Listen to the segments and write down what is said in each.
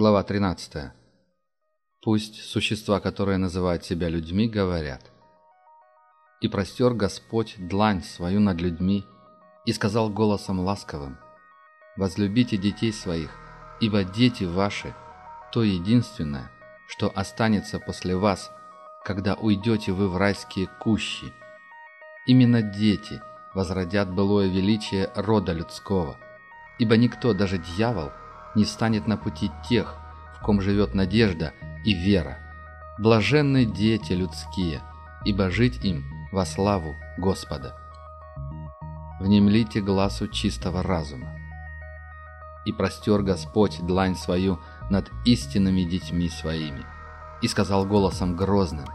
Глава 13. Пусть существа, которые называют себя людьми, говорят. «И простер Господь длань свою над людьми, и сказал голосом ласковым, «Возлюбите детей своих, ибо дети ваши – то единственное, что останется после вас, когда уйдете вы в райские кущи. Именно дети возродят былое величие рода людского, ибо никто, даже дьявол – не станет на пути тех, в ком живет надежда и вера. Блаженны дети людские, ибо жить им во славу Господа. Внемлите глазу чистого разума. И простер Господь длань свою над истинными детьми своими. И сказал голосом грозным,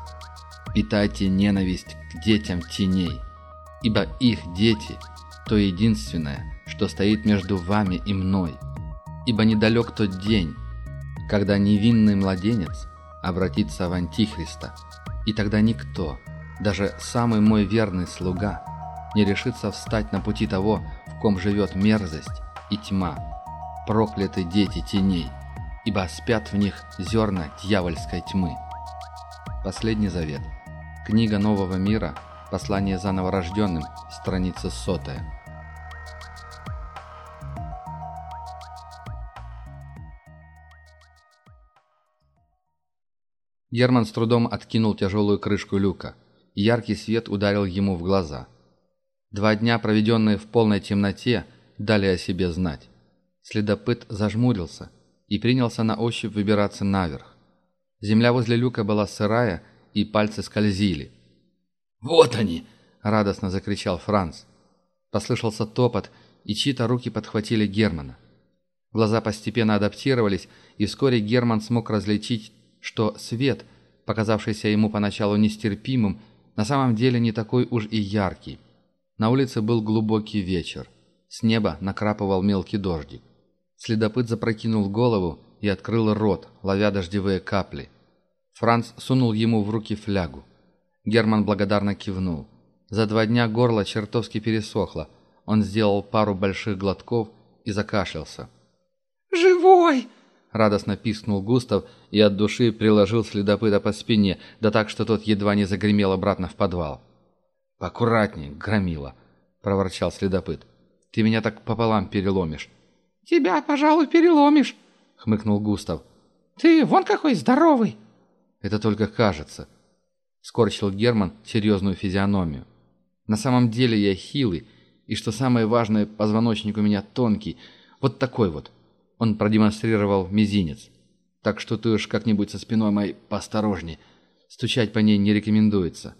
«Питайте ненависть к детям теней, ибо их дети – то единственное, что стоит между вами и мной, ибо недалек тот день, когда невинный младенец обратится в Антихриста, и тогда никто, даже самый мой верный слуга, не решится встать на пути того, в ком живет мерзость и тьма, прокляты дети теней, ибо спят в них зерна дьявольской тьмы. Последний завет. Книга Нового мира. Послание за новорожденным. Страница сотая. Герман с трудом откинул тяжелую крышку люка. Яркий свет ударил ему в глаза. Два дня, проведенные в полной темноте, дали о себе знать. Следопыт зажмурился и принялся на ощупь выбираться наверх. Земля возле люка была сырая, и пальцы скользили. «Вот они!» — радостно закричал Франц. Послышался топот, и чьи-то руки подхватили Германа. Глаза постепенно адаптировались, и вскоре Герман смог различить что свет, показавшийся ему поначалу нестерпимым, на самом деле не такой уж и яркий. На улице был глубокий вечер. С неба накрапывал мелкий дождик. Следопыт запрокинул голову и открыл рот, ловя дождевые капли. Франц сунул ему в руки флягу. Герман благодарно кивнул. За два дня горло чертовски пересохло. Он сделал пару больших глотков и закашлялся. «Живой!» Радостно пискнул Густав и от души приложил следопыта по спине, да так, что тот едва не загремел обратно в подвал. «Поаккуратней, громила!» — проворчал следопыт. «Ты меня так пополам переломишь». «Тебя, пожалуй, переломишь», — хмыкнул Густав. «Ты вон какой здоровый!» «Это только кажется», — скорчил Герман серьезную физиономию. «На самом деле я хилый, и, что самое важное, позвоночник у меня тонкий, вот такой вот». Он продемонстрировал мизинец. «Так что ты уж как-нибудь со спиной моей поосторожней. Стучать по ней не рекомендуется.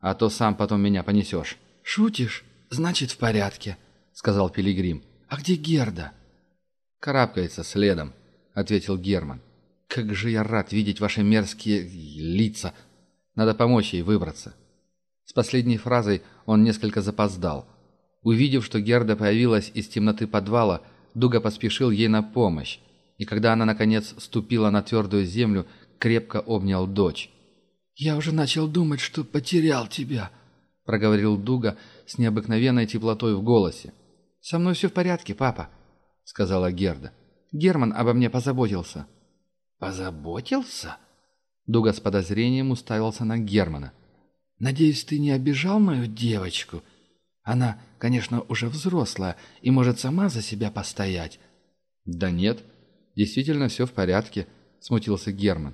А то сам потом меня понесешь». «Шутишь? Значит, в порядке», — сказал Пилигрим. «А где Герда?» «Карабкается следом», — ответил Герман. «Как же я рад видеть ваши мерзкие лица. Надо помочь ей выбраться». С последней фразой он несколько запоздал. Увидев, что Герда появилась из темноты подвала, — Дуга поспешил ей на помощь, и когда она, наконец, ступила на твердую землю, крепко обнял дочь. «Я уже начал думать, что потерял тебя», — проговорил Дуга с необыкновенной теплотой в голосе. «Со мной все в порядке, папа», — сказала Герда. «Герман обо мне позаботился». «Позаботился?» Дуга с подозрением уставился на Германа. «Надеюсь, ты не обижал мою девочку?» Она, конечно, уже взрослая и может сама за себя постоять». «Да нет, действительно все в порядке», — смутился Герман.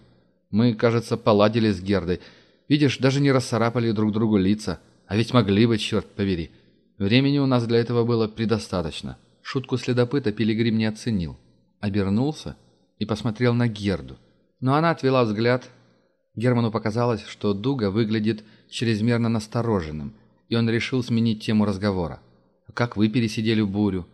«Мы, кажется, поладили с Гердой. Видишь, даже не расцарапали друг другу лица. А ведь могли бы, черт повери. Времени у нас для этого было предостаточно». Шутку следопыта Пилигрим не оценил. Обернулся и посмотрел на Герду. Но она отвела взгляд. Герману показалось, что Дуга выглядит чрезмерно настороженным — он решил сменить тему разговора. «Как вы пересидели бурю?»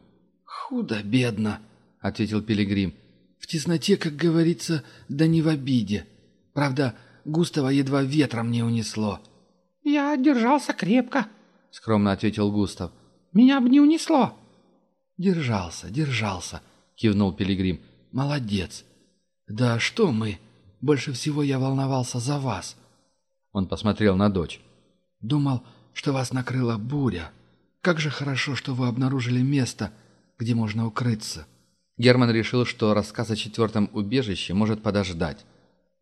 «Худо-бедно», — ответил Пилигрим. «В тесноте, как говорится, да не в обиде. Правда, Густава едва ветром не унесло». «Я держался крепко», — скромно ответил Густав. «Меня бы не унесло». «Держался, держался», — кивнул Пилигрим. «Молодец». «Да что мы? Больше всего я волновался за вас». Он посмотрел на дочь. «Думал, что вас накрыла буря. Как же хорошо, что вы обнаружили место, где можно укрыться». Герман решил, что рассказ о четвертом убежище может подождать.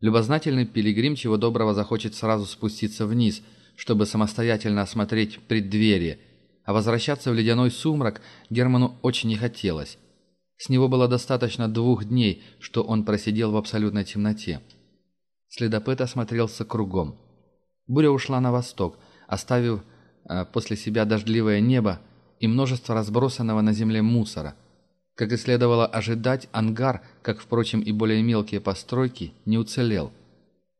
Любознательный пилигрим чего доброго захочет сразу спуститься вниз, чтобы самостоятельно осмотреть преддверие, а возвращаться в ледяной сумрак Герману очень не хотелось. С него было достаточно двух дней, что он просидел в абсолютной темноте. Следопыт осмотрелся кругом. Буря ушла на восток, оставив а, после себя дождливое небо и множество разбросанного на земле мусора. Как и следовало ожидать, ангар, как, впрочем, и более мелкие постройки, не уцелел.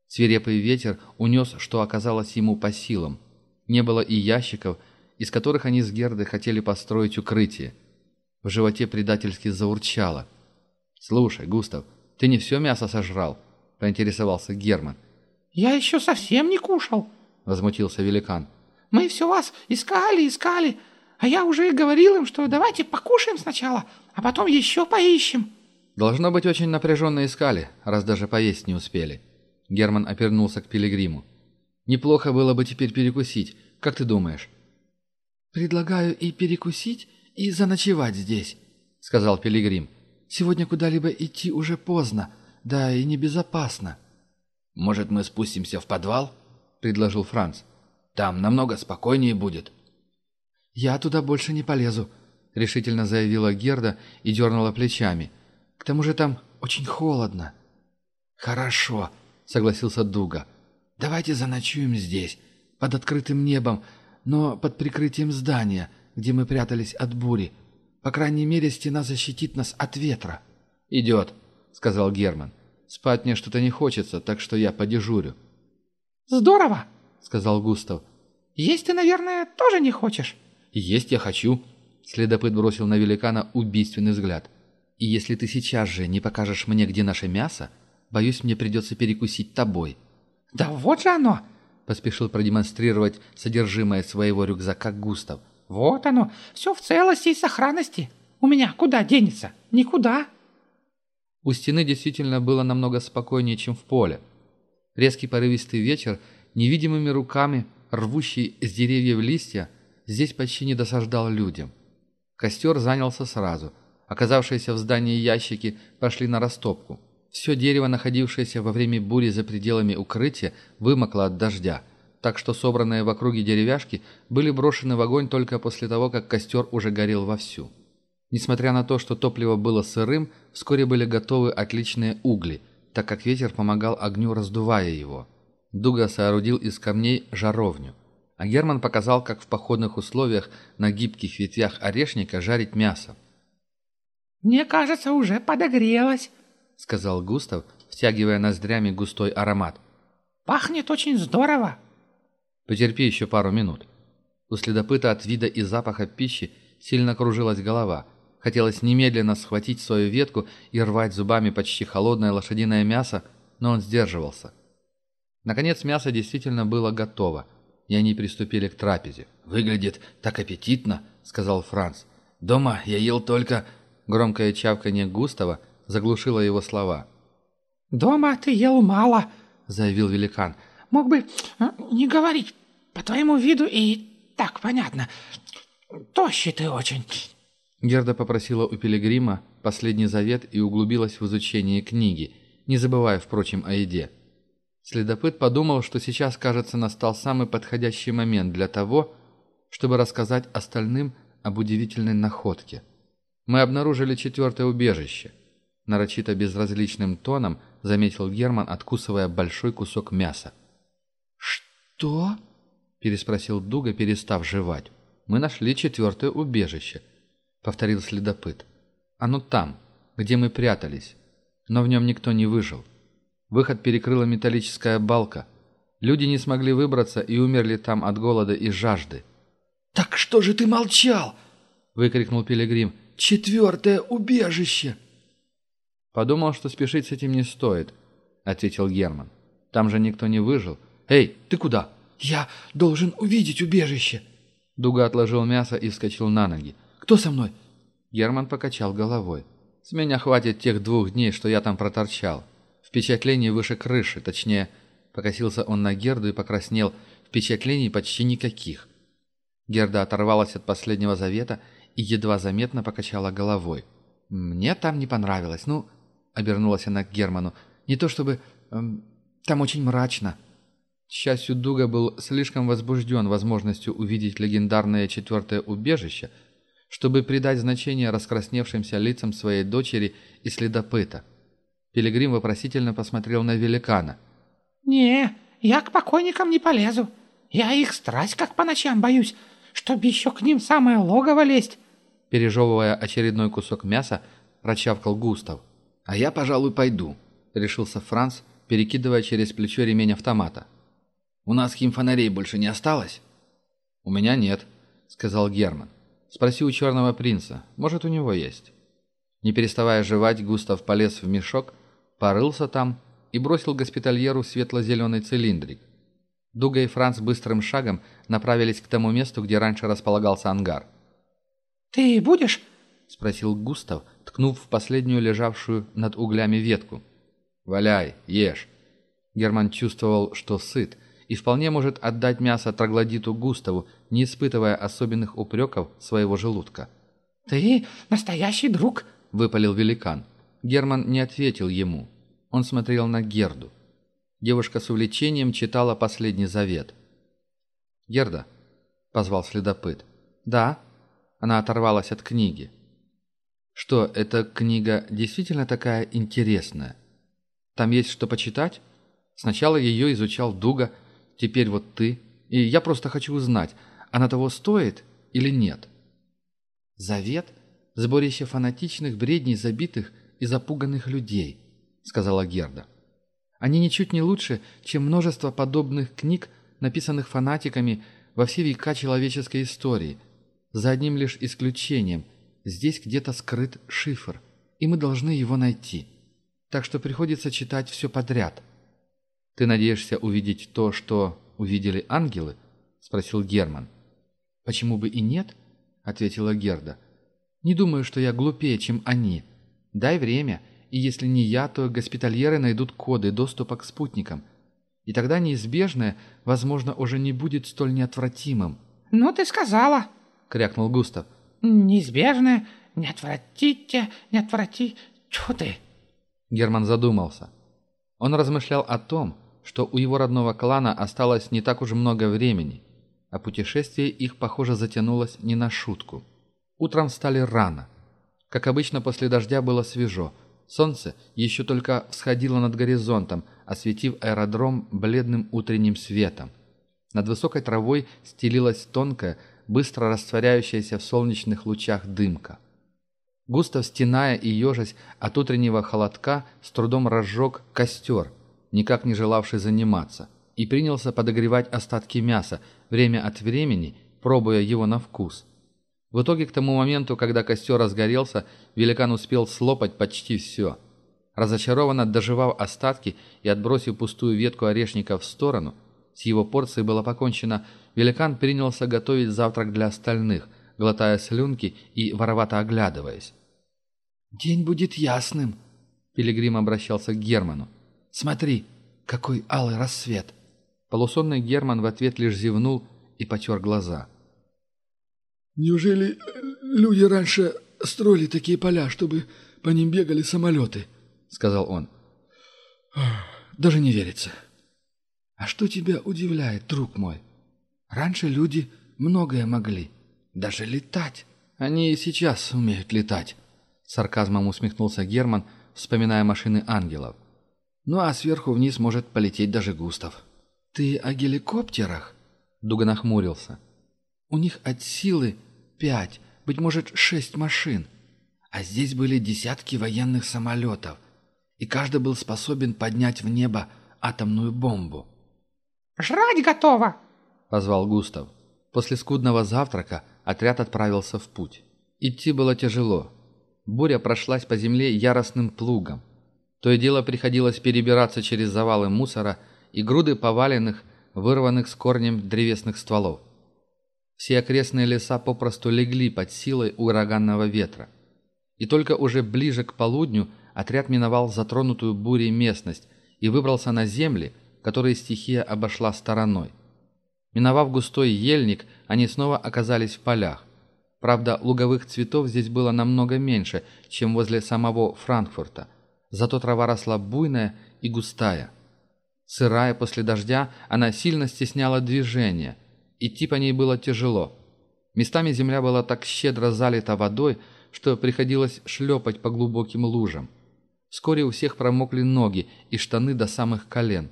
Свирепый ветер унес, что оказалось ему по силам. Не было и ящиков, из которых они с Гердой хотели построить укрытие. В животе предательски заурчало. «Слушай, Густав, ты не все мясо сожрал?» – поинтересовался Герман. «Я еще совсем не кушал», возмутился великан. «Мы все вас искали, искали, а я уже говорил им, что давайте покушаем сначала, а потом еще поищем». Должно быть, очень напряженно искали, раз даже поесть не успели. Герман опернулся к пилигриму. «Неплохо было бы теперь перекусить. Как ты думаешь?» «Предлагаю и перекусить, и заночевать здесь», — сказал пилигрим. «Сегодня куда-либо идти уже поздно, да и небезопасно». «Может, мы спустимся в подвал?» — предложил Франц. «Там намного спокойнее будет». «Я туда больше не полезу», — решительно заявила Герда и дернула плечами. «К тому же там очень холодно». «Хорошо», — согласился Дуга. «Давайте заночуем здесь, под открытым небом, но под прикрытием здания, где мы прятались от бури. По крайней мере, стена защитит нас от ветра». «Идет», — сказал Герман. «Спать мне что-то не хочется, так что я подежурю». Здорово!» — сказал Густав. «Есть ты, наверное, тоже не хочешь?» «Есть я хочу!» — следопыт бросил на великана убийственный взгляд. «И если ты сейчас же не покажешь мне, где наше мясо, боюсь, мне придется перекусить тобой». «Да вот же оно!» — поспешил продемонстрировать содержимое своего рюкзака Густав. «Вот оно! Все в целости и сохранности! У меня куда денется? Никуда!» У стены действительно было намного спокойнее, чем в поле. Резкий порывистый ветер, невидимыми руками, рвущий с деревьев листья, здесь почти не досаждал людям. Костер занялся сразу. Оказавшиеся в здании ящики пошли на растопку. Все дерево, находившееся во время бури за пределами укрытия, вымокло от дождя, так что собранные в округе деревяшки были брошены в огонь только после того, как костер уже горел вовсю. Несмотря на то, что топливо было сырым, вскоре были готовы отличные угли, так как ветер помогал огню, раздувая его. Дуга соорудил из камней жаровню, а Герман показал, как в походных условиях на гибких ветвях орешника жарить мясо. «Мне кажется, уже подогрелось», — сказал Густав, втягивая ноздрями густой аромат. «Пахнет очень здорово». «Потерпи еще пару минут». У следопыта от вида и запаха пищи сильно кружилась голова — Хотелось немедленно схватить свою ветку и рвать зубами почти холодное лошадиное мясо, но он сдерживался. Наконец мясо действительно было готово, и они приступили к трапезе. «Выглядит так аппетитно», — сказал Франц. «Дома я ел только...» Громкое чавканье Густава заглушило его слова. «Дома ты ел мало», — заявил великан. «Мог бы э, не говорить. По твоему виду и так понятно. Тощий ты очень. Герда попросила у Пилигрима последний завет и углубилась в изучение книги, не забывая, впрочем, о еде. Следопыт подумал, что сейчас, кажется, настал самый подходящий момент для того, чтобы рассказать остальным об удивительной находке. «Мы обнаружили четвертое убежище», – нарочито безразличным тоном заметил Герман, откусывая большой кусок мяса. «Что?» – переспросил Дуга, перестав жевать. «Мы нашли четвертое убежище», повторил следопыт. «Оно там, где мы прятались, но в нем никто не выжил. Выход перекрыла металлическая балка. Люди не смогли выбраться и умерли там от голода и жажды». «Так что же ты молчал?» — выкрикнул Пилигрим. «Четвертое убежище!» «Подумал, что спешить с этим не стоит», — ответил Герман. «Там же никто не выжил. Эй, ты куда?» «Я должен увидеть убежище!» Дуга отложил мясо и вскочил на ноги. Кто со мной?» Герман покачал головой. «С меня хватит тех двух дней, что я там проторчал. Впечатлений выше крыши, точнее...» Покосился он на Герду и покраснел. Впечатлений почти никаких. Герда оторвалась от последнего завета и едва заметно покачала головой. «Мне там не понравилось. Ну...» — обернулась она к Герману. «Не то чтобы... Эм, там очень мрачно». К счастью, Дуга был слишком возбужден возможностью увидеть легендарное четвертое убежище — чтобы придать значение раскрасневшимся лицам своей дочери и следопыта. Пилигрим вопросительно посмотрел на великана. «Не, я к покойникам не полезу. Я их страсть как по ночам боюсь, чтобы еще к ним самое логово лезть». Пережевывая очередной кусок мяса, прочавкал Густав. «А я, пожалуй, пойду», — решился Франц, перекидывая через плечо ремень автомата. «У нас химфонарей больше не осталось?» «У меня нет», — сказал Герман. Спроси у черного принца, может, у него есть». Не переставая жевать, Густав полез в мешок, порылся там и бросил госпитальеру светло-зеленый цилиндрик. Дуга и Франц быстрым шагом направились к тому месту, где раньше располагался ангар. «Ты будешь?» — спросил Густав, ткнув в последнюю лежавшую над углями ветку. «Валяй, ешь». Герман чувствовал, что сыт — и вполне может отдать мясо троглодиту Густаву, не испытывая особенных упреков своего желудка. «Ты настоящий друг!» — выпалил великан. Герман не ответил ему. Он смотрел на Герду. Девушка с увлечением читала последний завет. «Герда», — позвал следопыт. «Да». Она оторвалась от книги. «Что, эта книга действительно такая интересная? Там есть что почитать?» Сначала ее изучал Дуга, Теперь вот ты. И я просто хочу узнать, она того стоит или нет? Завет — сборище фанатичных бредней забитых и запуганных людей, — сказала Герда. Они ничуть не лучше, чем множество подобных книг, написанных фанатиками во все века человеческой истории. За одним лишь исключением — здесь где-то скрыт шифр, и мы должны его найти. Так что приходится читать все подряд — ты надеешься увидеть то, что увидели ангелы? Спросил Герман. Почему бы и нет? Ответила Герда. Не думаю, что я глупее, чем они. Дай время, и если не я, то госпитальеры найдут коды доступа к спутникам. И тогда неизбежное, возможно, уже не будет столь неотвратимым. «Ну ты сказала!» — крякнул Густав. «Неизбежное, неотвратите, неотврати... Чё ты?» Герман задумался. Он размышлял о том, что у его родного клана осталось не так уж много времени, а путешествие их, похоже, затянулось не на шутку. Утром встали рано. Как обычно, после дождя было свежо. Солнце еще только всходило над горизонтом, осветив аэродром бледным утренним светом. Над высокой травой стелилась тонкая, быстро растворяющаяся в солнечных лучах дымка. Густо стеная и ежась от утреннего холодка, с трудом разжег костер – никак не желавший заниматься, и принялся подогревать остатки мяса, время от времени пробуя его на вкус. В итоге, к тому моменту, когда костер разгорелся, великан успел слопать почти все. Разочарованно доживав остатки и отбросив пустую ветку орешника в сторону, с его порцией было покончено, великан принялся готовить завтрак для остальных, глотая слюнки и воровато оглядываясь. «День будет ясным», — Пилигрим обращался к Герману. Смотри, какой алый рассвет!» Полусонный Герман в ответ лишь зевнул и потер глаза. «Неужели э, люди раньше строили такие поля, чтобы по ним бегали самолеты?» — сказал он. «Даже не верится». «А что тебя удивляет, друг мой? Раньше люди многое могли, даже летать. Они и сейчас умеют летать», — сарказмом усмехнулся Герман, вспоминая машины ангелов. — ну а сверху вниз может полететь даже Густав. «Ты о геликоптерах?» Дуга нахмурился. «У них от силы пять, быть может, шесть машин. А здесь были десятки военных самолетов, и каждый был способен поднять в небо атомную бомбу». «Жрать готово!» — позвал Густав. После скудного завтрака отряд отправился в путь. Идти было тяжело. Буря прошлась по земле яростным плугом. То и дело приходилось перебираться через завалы мусора и груды поваленных, вырванных с корнем древесных стволов. Все окрестные леса попросту легли под силой ураганного ветра. И только уже ближе к полудню отряд миновал затронутую бурей местность и выбрался на земли, которые стихия обошла стороной. Миновав густой ельник, они снова оказались в полях. Правда, луговых цветов здесь было намного меньше, чем возле самого Франкфурта. зато трава росла буйная и густая. Сырая после дождя, она сильно стесняла движение. Идти по ней было тяжело. Местами земля была так щедро залита водой, что приходилось шлепать по глубоким лужам. Вскоре у всех промокли ноги и штаны до самых колен.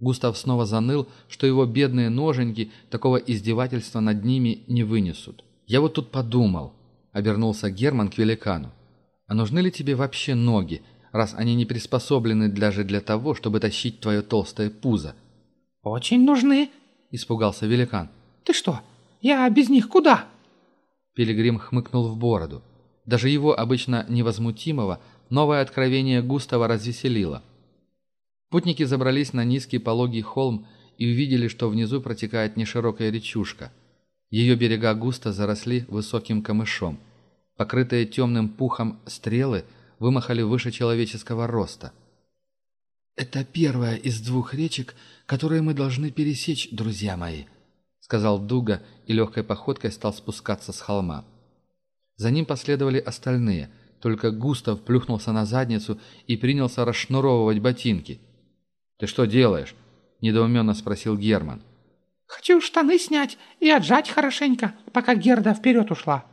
Густав снова заныл, что его бедные ноженьки такого издевательства над ними не вынесут. «Я вот тут подумал», — обернулся Герман к великану. «А нужны ли тебе вообще ноги?» раз они не приспособлены даже для того, чтобы тащить твое толстое пузо». «Очень нужны», — испугался великан. «Ты что, я без них куда?» Пилигрим хмыкнул в бороду. Даже его обычно невозмутимого новое откровение Густава развеселило. Путники забрались на низкий пологий холм и увидели, что внизу протекает неширокая речушка. Ее берега густо заросли высоким камышом. Покрытые темным пухом стрелы — вымахали выше человеческого роста. «Это первая из двух речек, которые мы должны пересечь, друзья мои», — сказал Дуга и легкой походкой стал спускаться с холма. За ним последовали остальные, только Густав плюхнулся на задницу и принялся расшнуровывать ботинки. «Ты что делаешь?» — недоуменно спросил Герман. «Хочу штаны снять и отжать хорошенько, пока Герда вперед ушла.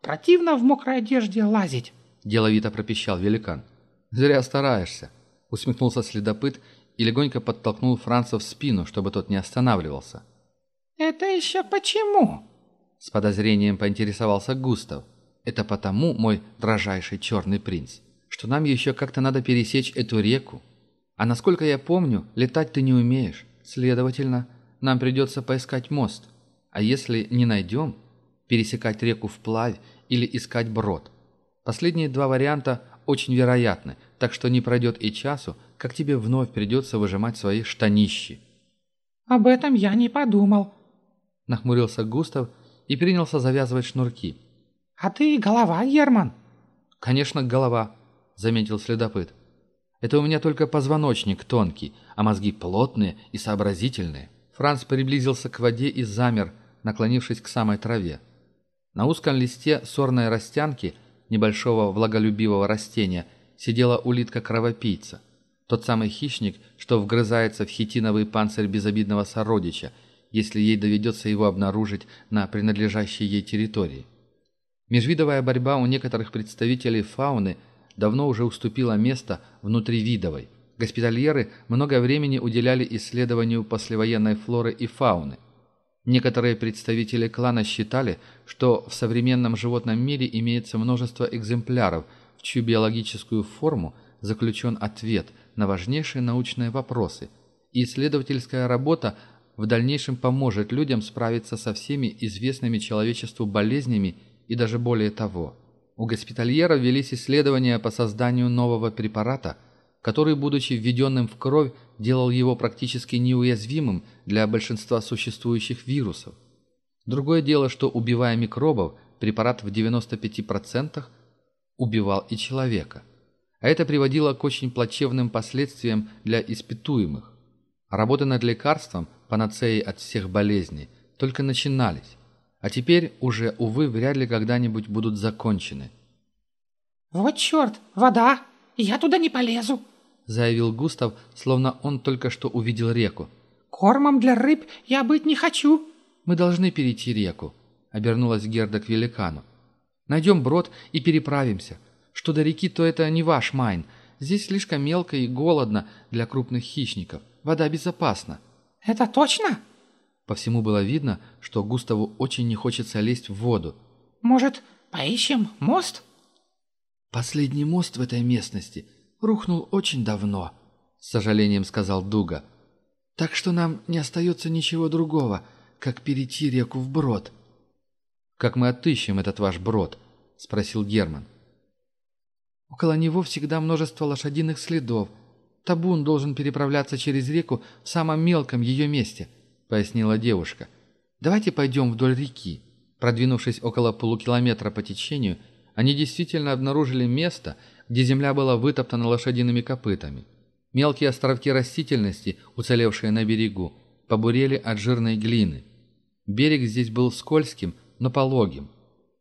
Противно в мокрой одежде лазить» деловито пропищал великан. «Зря стараешься», — усмехнулся следопыт и легонько подтолкнул Франца в спину, чтобы тот не останавливался. «Это еще почему?» — с подозрением поинтересовался Густав. «Это потому, мой дрожайший черный принц, что нам еще как-то надо пересечь эту реку. А насколько я помню, летать ты не умеешь. Следовательно, нам придется поискать мост. А если не найдем, пересекать реку вплавь или искать брод. Последние два варианта очень вероятны, так что не пройдет и часу, как тебе вновь придется выжимать свои штанищи». «Об этом я не подумал», — нахмурился Густав и принялся завязывать шнурки. «А ты голова, Герман?» «Конечно, голова», — заметил следопыт. «Это у меня только позвоночник тонкий, а мозги плотные и сообразительные». Франц приблизился к воде и замер, наклонившись к самой траве. На узком листе сорной растянки — небольшого влаголюбивого растения, сидела улитка-кровопийца. Тот самый хищник, что вгрызается в хитиновый панцирь безобидного сородича, если ей доведется его обнаружить на принадлежащей ей территории. Межвидовая борьба у некоторых представителей фауны давно уже уступила место внутривидовой. Госпитальеры много времени уделяли исследованию послевоенной флоры и фауны. Некоторые представители клана считали, что в современном животном мире имеется множество экземпляров, в чью биологическую форму заключен ответ на важнейшие научные вопросы, и исследовательская работа в дальнейшем поможет людям справиться со всеми известными человечеству болезнями и даже более того. У госпитальера велись исследования по созданию нового препарата, который, будучи введенным в кровь, делал его практически неуязвимым для большинства существующих вирусов. Другое дело, что убивая микробов, препарат в 95% убивал и человека. А это приводило к очень плачевным последствиям для испытуемых. Работы над лекарством, панацеей от всех болезней, только начинались. А теперь уже, увы, вряд ли когда-нибудь будут закончены. «Вот черт, вода! Я туда не полезу!» заявил Густав, словно он только что увидел реку. «Кормом для рыб я быть не хочу!» «Мы должны перейти реку», — обернулась Герда к великану. «Найдем брод и переправимся. Что до реки, то это не ваш майн. Здесь слишком мелко и голодно для крупных хищников. Вода безопасна». «Это точно?» По всему было видно, что Густаву очень не хочется лезть в воду. «Может, поищем мост?» «Последний мост в этой местности — рухнул очень давно», — с сожалением сказал Дуга. «Так что нам не остается ничего другого, как перейти реку вброд». «Как мы отыщем этот ваш брод?» — спросил Герман. «Около него всегда множество лошадиных следов. Табун должен переправляться через реку в самом мелком ее месте», — пояснила девушка. «Давайте пойдем вдоль реки». Продвинувшись около полукилометра по течению, они действительно обнаружили место — где земля была вытоптана лошадиными копытами. Мелкие островки растительности, уцелевшие на берегу, побурели от жирной глины. Берег здесь был скользким, но пологим.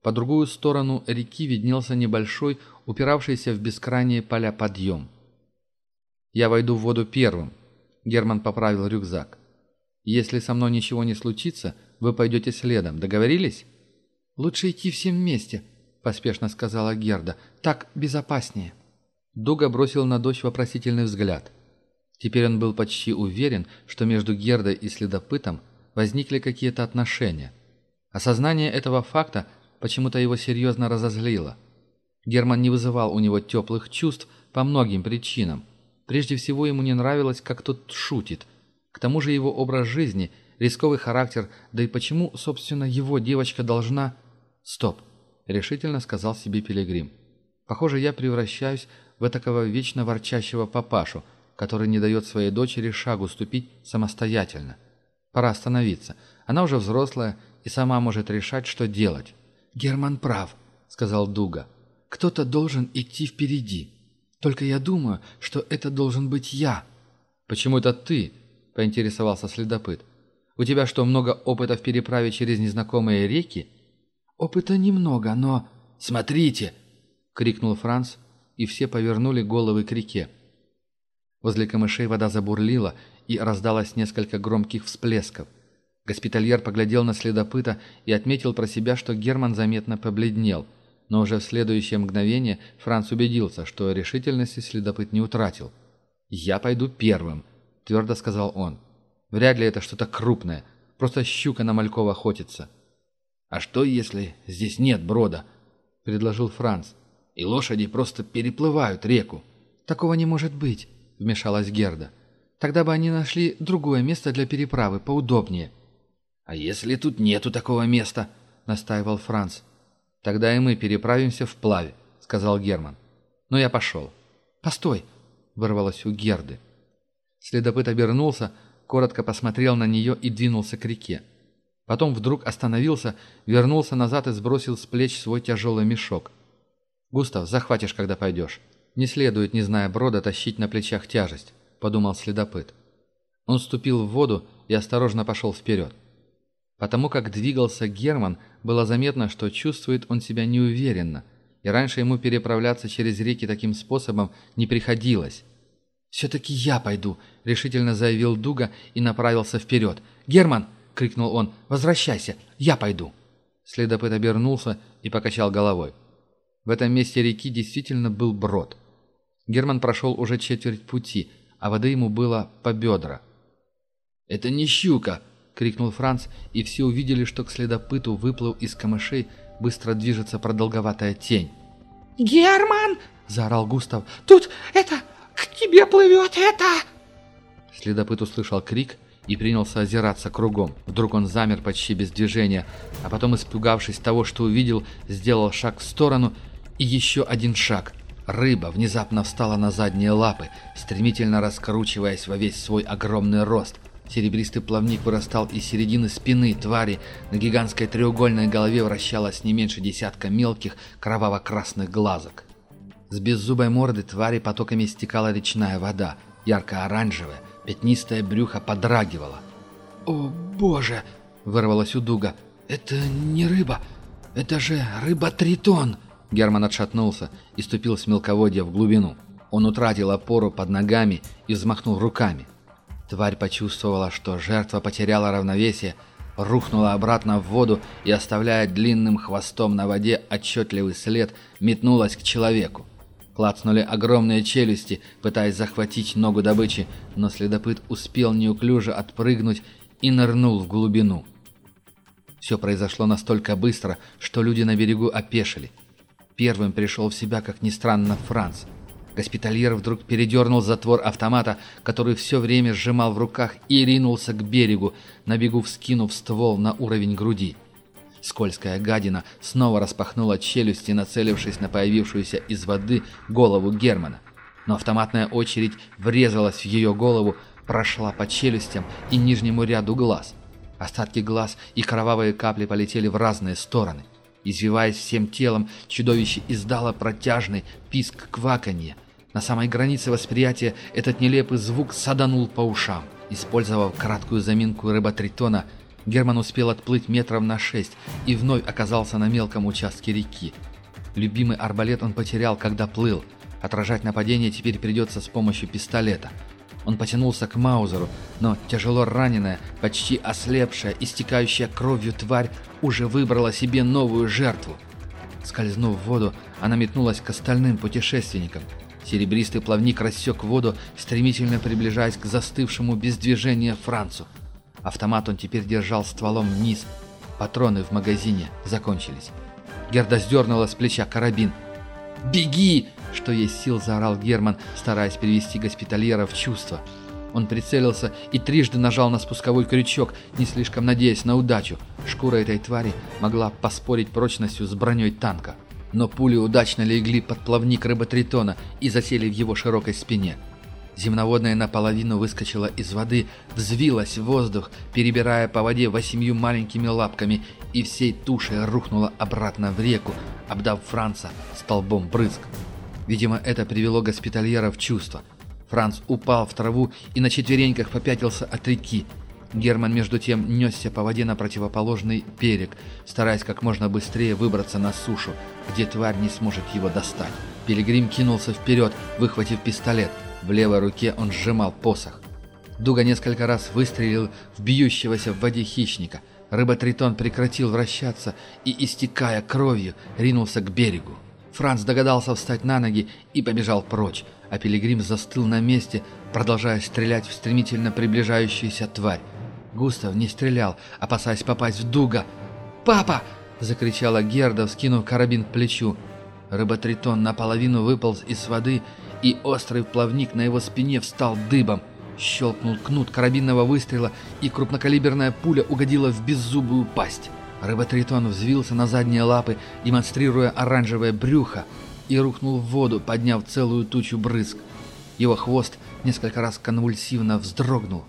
По другую сторону реки виднелся небольшой, упиравшийся в бескрайние поля подъем. «Я войду в воду первым», — Герман поправил рюкзак. «Если со мной ничего не случится, вы пойдете следом. Договорились?» «Лучше идти всем вместе», поспешно сказала Герда. «Так безопаснее». Дуга бросил на дочь вопросительный взгляд. Теперь он был почти уверен, что между Гердой и следопытом возникли какие-то отношения. Осознание этого факта почему-то его серьезно разозлило. Герман не вызывал у него теплых чувств по многим причинам. Прежде всего, ему не нравилось, как тот шутит. К тому же его образ жизни, рисковый характер, да и почему, собственно, его девочка должна... Стоп! решительно сказал себе Пилигрим. «Похоже, я превращаюсь в такого вечно ворчащего папашу, который не дает своей дочери шагу ступить самостоятельно. Пора остановиться. Она уже взрослая и сама может решать, что делать». «Герман прав», — сказал Дуга. «Кто-то должен идти впереди. Только я думаю, что это должен быть я». «Почему это ты?» — поинтересовался следопыт. «У тебя что, много опыта в переправе через незнакомые реки?» «Опыта немного, но...» «Смотрите!» — крикнул Франц, и все повернули головы к реке. Возле камышей вода забурлила, и раздалось несколько громких всплесков. Госпитальер поглядел на следопыта и отметил про себя, что Герман заметно побледнел. Но уже в следующее мгновение Франц убедился, что решительности следопыт не утратил. «Я пойду первым», — твердо сказал он. «Вряд ли это что-то крупное. Просто щука на мальков охотится». «А что, если здесь нет брода?» — предложил Франц. «И лошади просто переплывают реку». «Такого не может быть», — вмешалась Герда. «Тогда бы они нашли другое место для переправы, поудобнее». «А если тут нету такого места?» — настаивал Франц. «Тогда и мы переправимся вплавь», — сказал Герман. «Но я пошел». «Постой!» — вырвалось у Герды. Следопыт обернулся, коротко посмотрел на нее и двинулся к реке. Потом вдруг остановился, вернулся назад и сбросил с плеч свой тяжелый мешок. «Густав, захватишь, когда пойдешь. Не следует, не зная брода, тащить на плечах тяжесть», — подумал следопыт. Он вступил в воду и осторожно пошел вперед. Потому как двигался Герман, было заметно, что чувствует он себя неуверенно, и раньше ему переправляться через реки таким способом не приходилось. «Все-таки я пойду», — решительно заявил Дуга и направился вперед. «Герман!» — — крикнул он. «Возвращайся! Я пойду!» Следопыт обернулся и покачал головой. В этом месте реки действительно был брод. Герман прошел уже четверть пути, а воды ему было по бедра. «Это не щука!» — крикнул Франц, и все увидели, что к следопыту, выплыл из камышей, быстро движется продолговатая тень. «Герман!» — заорал Густав. «Тут это... к тебе плывет это!» Следопыт услышал крик — и принялся озираться кругом. Вдруг он замер почти без движения, а потом, испугавшись того, что увидел, сделал шаг в сторону и еще один шаг. Рыба внезапно встала на задние лапы, стремительно раскручиваясь во весь свой огромный рост. Серебристый плавник вырастал из середины спины твари, на гигантской треугольной голове вращалось не меньше десятка мелких кроваво-красных глазок. С беззубой морды твари потоками стекала речная вода, ярко-оранжевая, Пятнистое брюхо подрагивало. «О, боже!» — вырвалось у Дуга. «Это не рыба! Это же рыба-тритон!» Герман отшатнулся и ступил с мелководья в глубину. Он утратил опору под ногами и взмахнул руками. Тварь почувствовала, что жертва потеряла равновесие, рухнула обратно в воду и, оставляя длинным хвостом на воде отчетливый след, метнулась к человеку. Клацнули огромные челюсти, пытаясь захватить ногу добычи, но следопыт успел неуклюже отпрыгнуть и нырнул в глубину. Все произошло настолько быстро, что люди на берегу опешили. Первым пришел в себя, как ни странно, Франц. Госпитальер вдруг передернул затвор автомата, который все время сжимал в руках, и ринулся к берегу, на бегу вскинув ствол на уровень груди. Скользкая гадина снова распахнула челюсти, нацелившись на появившуюся из воды голову Германа. Но автоматная очередь врезалась в ее голову, прошла по челюстям и нижнему ряду глаз. Остатки глаз и кровавые капли полетели в разные стороны. Извиваясь всем телом, чудовище издало протяжный писк-кваканье. На самой границе восприятия этот нелепый звук саданул по ушам. Использовав краткую заминку рыботритона. тритона Герман успел отплыть метров на шесть и вновь оказался на мелком участке реки. Любимый арбалет он потерял, когда плыл. Отражать нападение теперь придется с помощью пистолета. Он потянулся к Маузеру, но тяжело раненая, почти ослепшая, истекающая кровью тварь уже выбрала себе новую жертву. Скользнув в воду, она метнулась к остальным путешественникам. Серебристый плавник рассек воду, стремительно приближаясь к застывшему без движения Францу. Автомат он теперь держал стволом вниз. Патроны в магазине закончились. Герда сдернула с плеча карабин. «Беги!» – что есть сил, заорал Герман, стараясь перевести госпитальера в чувство. Он прицелился и трижды нажал на спусковой крючок, не слишком надеясь на удачу. Шкура этой твари могла поспорить прочностью с броней танка. Но пули удачно легли под плавник рыботритона и засели в его широкой спине. Земноводная наполовину выскочила из воды, взвилась в воздух, перебирая по воде восемью маленькими лапками, и всей тушей рухнула обратно в реку, обдав Франца столбом брызг. Видимо, это привело госпитальера в чувство. Франц упал в траву и на четвереньках попятился от реки. Герман, между тем, несся по воде на противоположный берег, стараясь как можно быстрее выбраться на сушу, где тварь не сможет его достать. Пилигрим кинулся вперед, выхватив пистолет – в левой руке он сжимал посох. Дуга несколько раз выстрелил в бьющегося в воде хищника. Рыба-тритон прекратил вращаться и, истекая кровью, ринулся к берегу. Франц догадался встать на ноги и побежал прочь, а пилигрим застыл на месте, продолжая стрелять в стремительно приближающуюся тварь. Густав не стрелял, опасаясь попасть в дуга. «Папа!» — закричала Герда, вскинув карабин к плечу. Рыба-тритон наполовину выполз из воды и острый плавник на его спине встал дыбом. Щелкнул кнут карабинного выстрела, и крупнокалиберная пуля угодила в беззубую пасть. Рыба-тритон взвился на задние лапы, демонстрируя оранжевое брюхо, и рухнул в воду, подняв целую тучу брызг. Его хвост несколько раз конвульсивно вздрогнул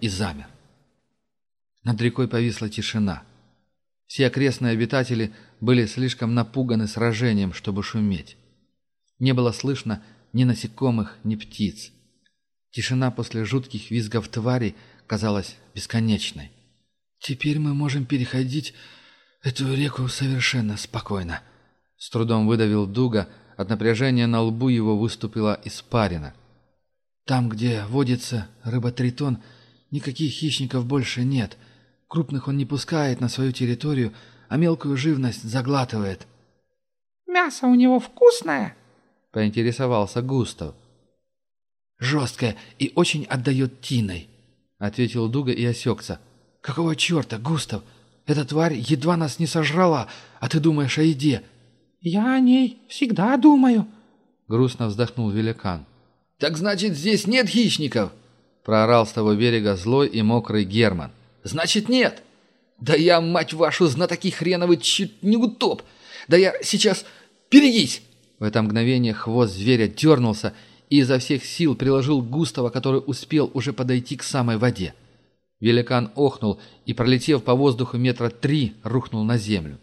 и замер. Над рекой повисла тишина. Все окрестные обитатели были слишком напуганы сражением, чтобы шуметь. Не было слышно ни насекомых, ни птиц. Тишина после жутких визгов твари казалась бесконечной. «Теперь мы можем переходить эту реку совершенно спокойно», — с трудом выдавил Дуга, от напряжения на лбу его выступила испарина. «Там, где водится рыба-тритон, никаких хищников больше нет. Крупных он не пускает на свою территорию, а мелкую живность заглатывает». «Мясо у него вкусное?» — поинтересовался Густав. Жесткая и очень отдает тиной», — ответил Дуга и осекся. «Какого черта, Густав? Эта тварь едва нас не сожрала, а ты думаешь о еде». «Я о ней всегда думаю», — грустно вздохнул великан. «Так значит, здесь нет хищников?» — проорал с того берега злой и мокрый Герман. «Значит, нет! Да я, мать вашу, знатоки хреновы, чуть не утоп! Да я сейчас... Берегись!» В это мгновение хвост зверя дернулся и изо всех сил приложил Густава, который успел уже подойти к самой воде. Великан охнул и, пролетев по воздуху метра три, рухнул на землю.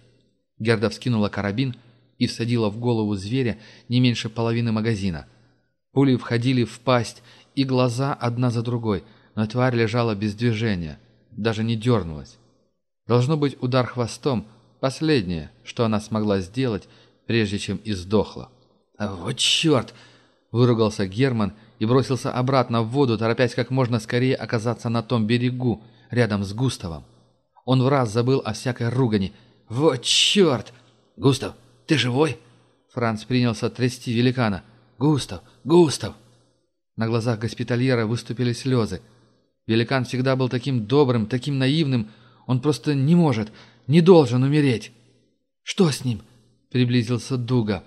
Герда вскинула карабин и всадила в голову зверя не меньше половины магазина. Пули входили в пасть и глаза одна за другой, но тварь лежала без движения, даже не дернулась. Должно быть удар хвостом, последнее, что она смогла сделать, прежде чем издохла. «А «Вот черт!» – выругался Герман и бросился обратно в воду, торопясь как можно скорее оказаться на том берегу, рядом с Густавом. Он в раз забыл о всякой ругани. «Вот черт!» «Густав, ты живой?» Франц принялся трясти великана. «Густав! Густав!» На глазах госпитальера выступили слезы. Великан всегда был таким добрым, таким наивным. Он просто не может, не должен умереть. «Что с ним?» приблизился Дуга.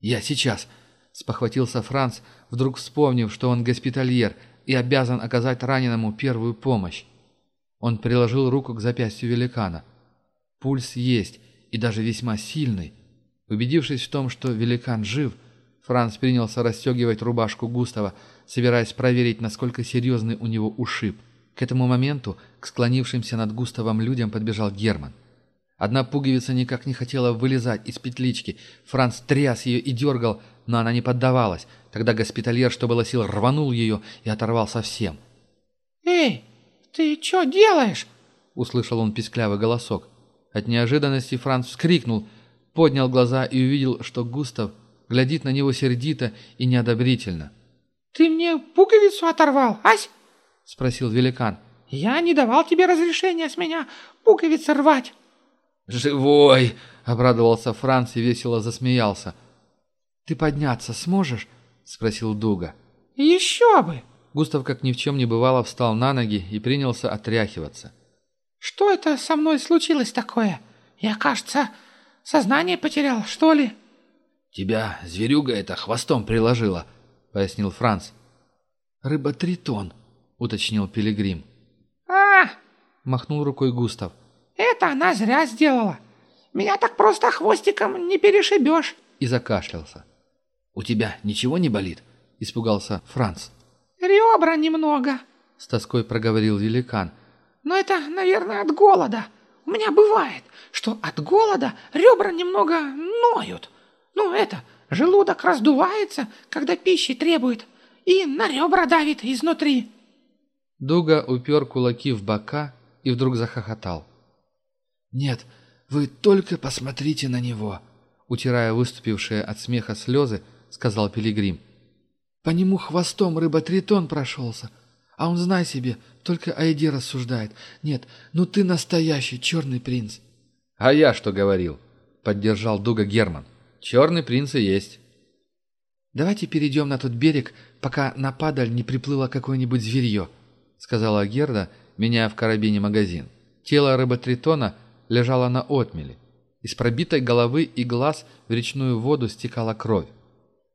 «Я сейчас!» — спохватился Франц, вдруг вспомнив, что он госпитальер и обязан оказать раненому первую помощь. Он приложил руку к запястью великана. Пульс есть, и даже весьма сильный. Убедившись в том, что великан жив, Франц принялся расстегивать рубашку Густава, собираясь проверить, насколько серьезный у него ушиб. К этому моменту к склонившимся над Густавом людям подбежал Герман. Одна пуговица никак не хотела вылезать из петлички. Франц тряс ее и дергал, но она не поддавалась. Тогда госпитальер, что было сил, рванул ее и оторвал совсем. «Эй, ты что делаешь?» — услышал он писклявый голосок. От неожиданности Франц вскрикнул, поднял глаза и увидел, что Густав глядит на него сердито и неодобрительно. «Ты мне пуговицу оторвал, ась?» — спросил великан. «Я не давал тебе разрешения с меня пуговицы рвать». «Живой!» — обрадовался Франц и весело засмеялся. «Ты подняться сможешь?» — спросил Дуга. «Еще бы!» Густав, как ни в чем не бывало, встал на ноги и принялся отряхиваться. «Что это со мной случилось такое? Я, кажется, сознание потерял, что ли?» «Тебя зверюга это хвостом приложила», — пояснил Франц. «Рыба-тритон», — уточнил Пилигрим. а махнул рукой Густав. «Это она зря сделала. Меня так просто хвостиком не перешибешь». И закашлялся. «У «Нет, вы только посмотрите на него!» Утирая выступившие от смеха слезы, сказал Пилигрим. «По нему хвостом рыба-тритон прошелся. А он, знай себе, только о еде рассуждает. Нет, ну ты настоящий черный принц!» «А я что говорил?» — поддержал Дуга Герман. «Черный принц и есть». «Давайте перейдем на тот берег, пока на падаль не приплыло какое-нибудь зверье», — сказала Герда, меняя в карабине магазин. Тело рыбы-тритона лежала на отмеле. Из пробитой головы и глаз в речную воду стекала кровь.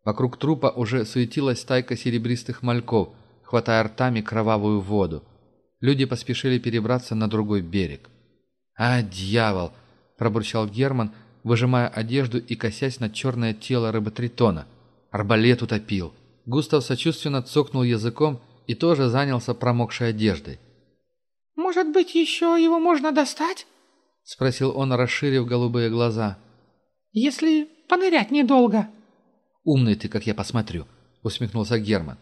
Вокруг трупа уже суетилась стайка серебристых мальков, хватая ртами кровавую воду. Люди поспешили перебраться на другой берег. «А, дьявол!» – пробурчал Герман, выжимая одежду и косясь на черное тело рыботритона. «Арбалет утопил!» Густав сочувственно цокнул языком и тоже занялся промокшей одеждой. «Может быть, еще его можно достать?» спросил он, расширив голубые глаза. «Если понырять недолго». «Умный ты, как я посмотрю», — усмехнулся Герман.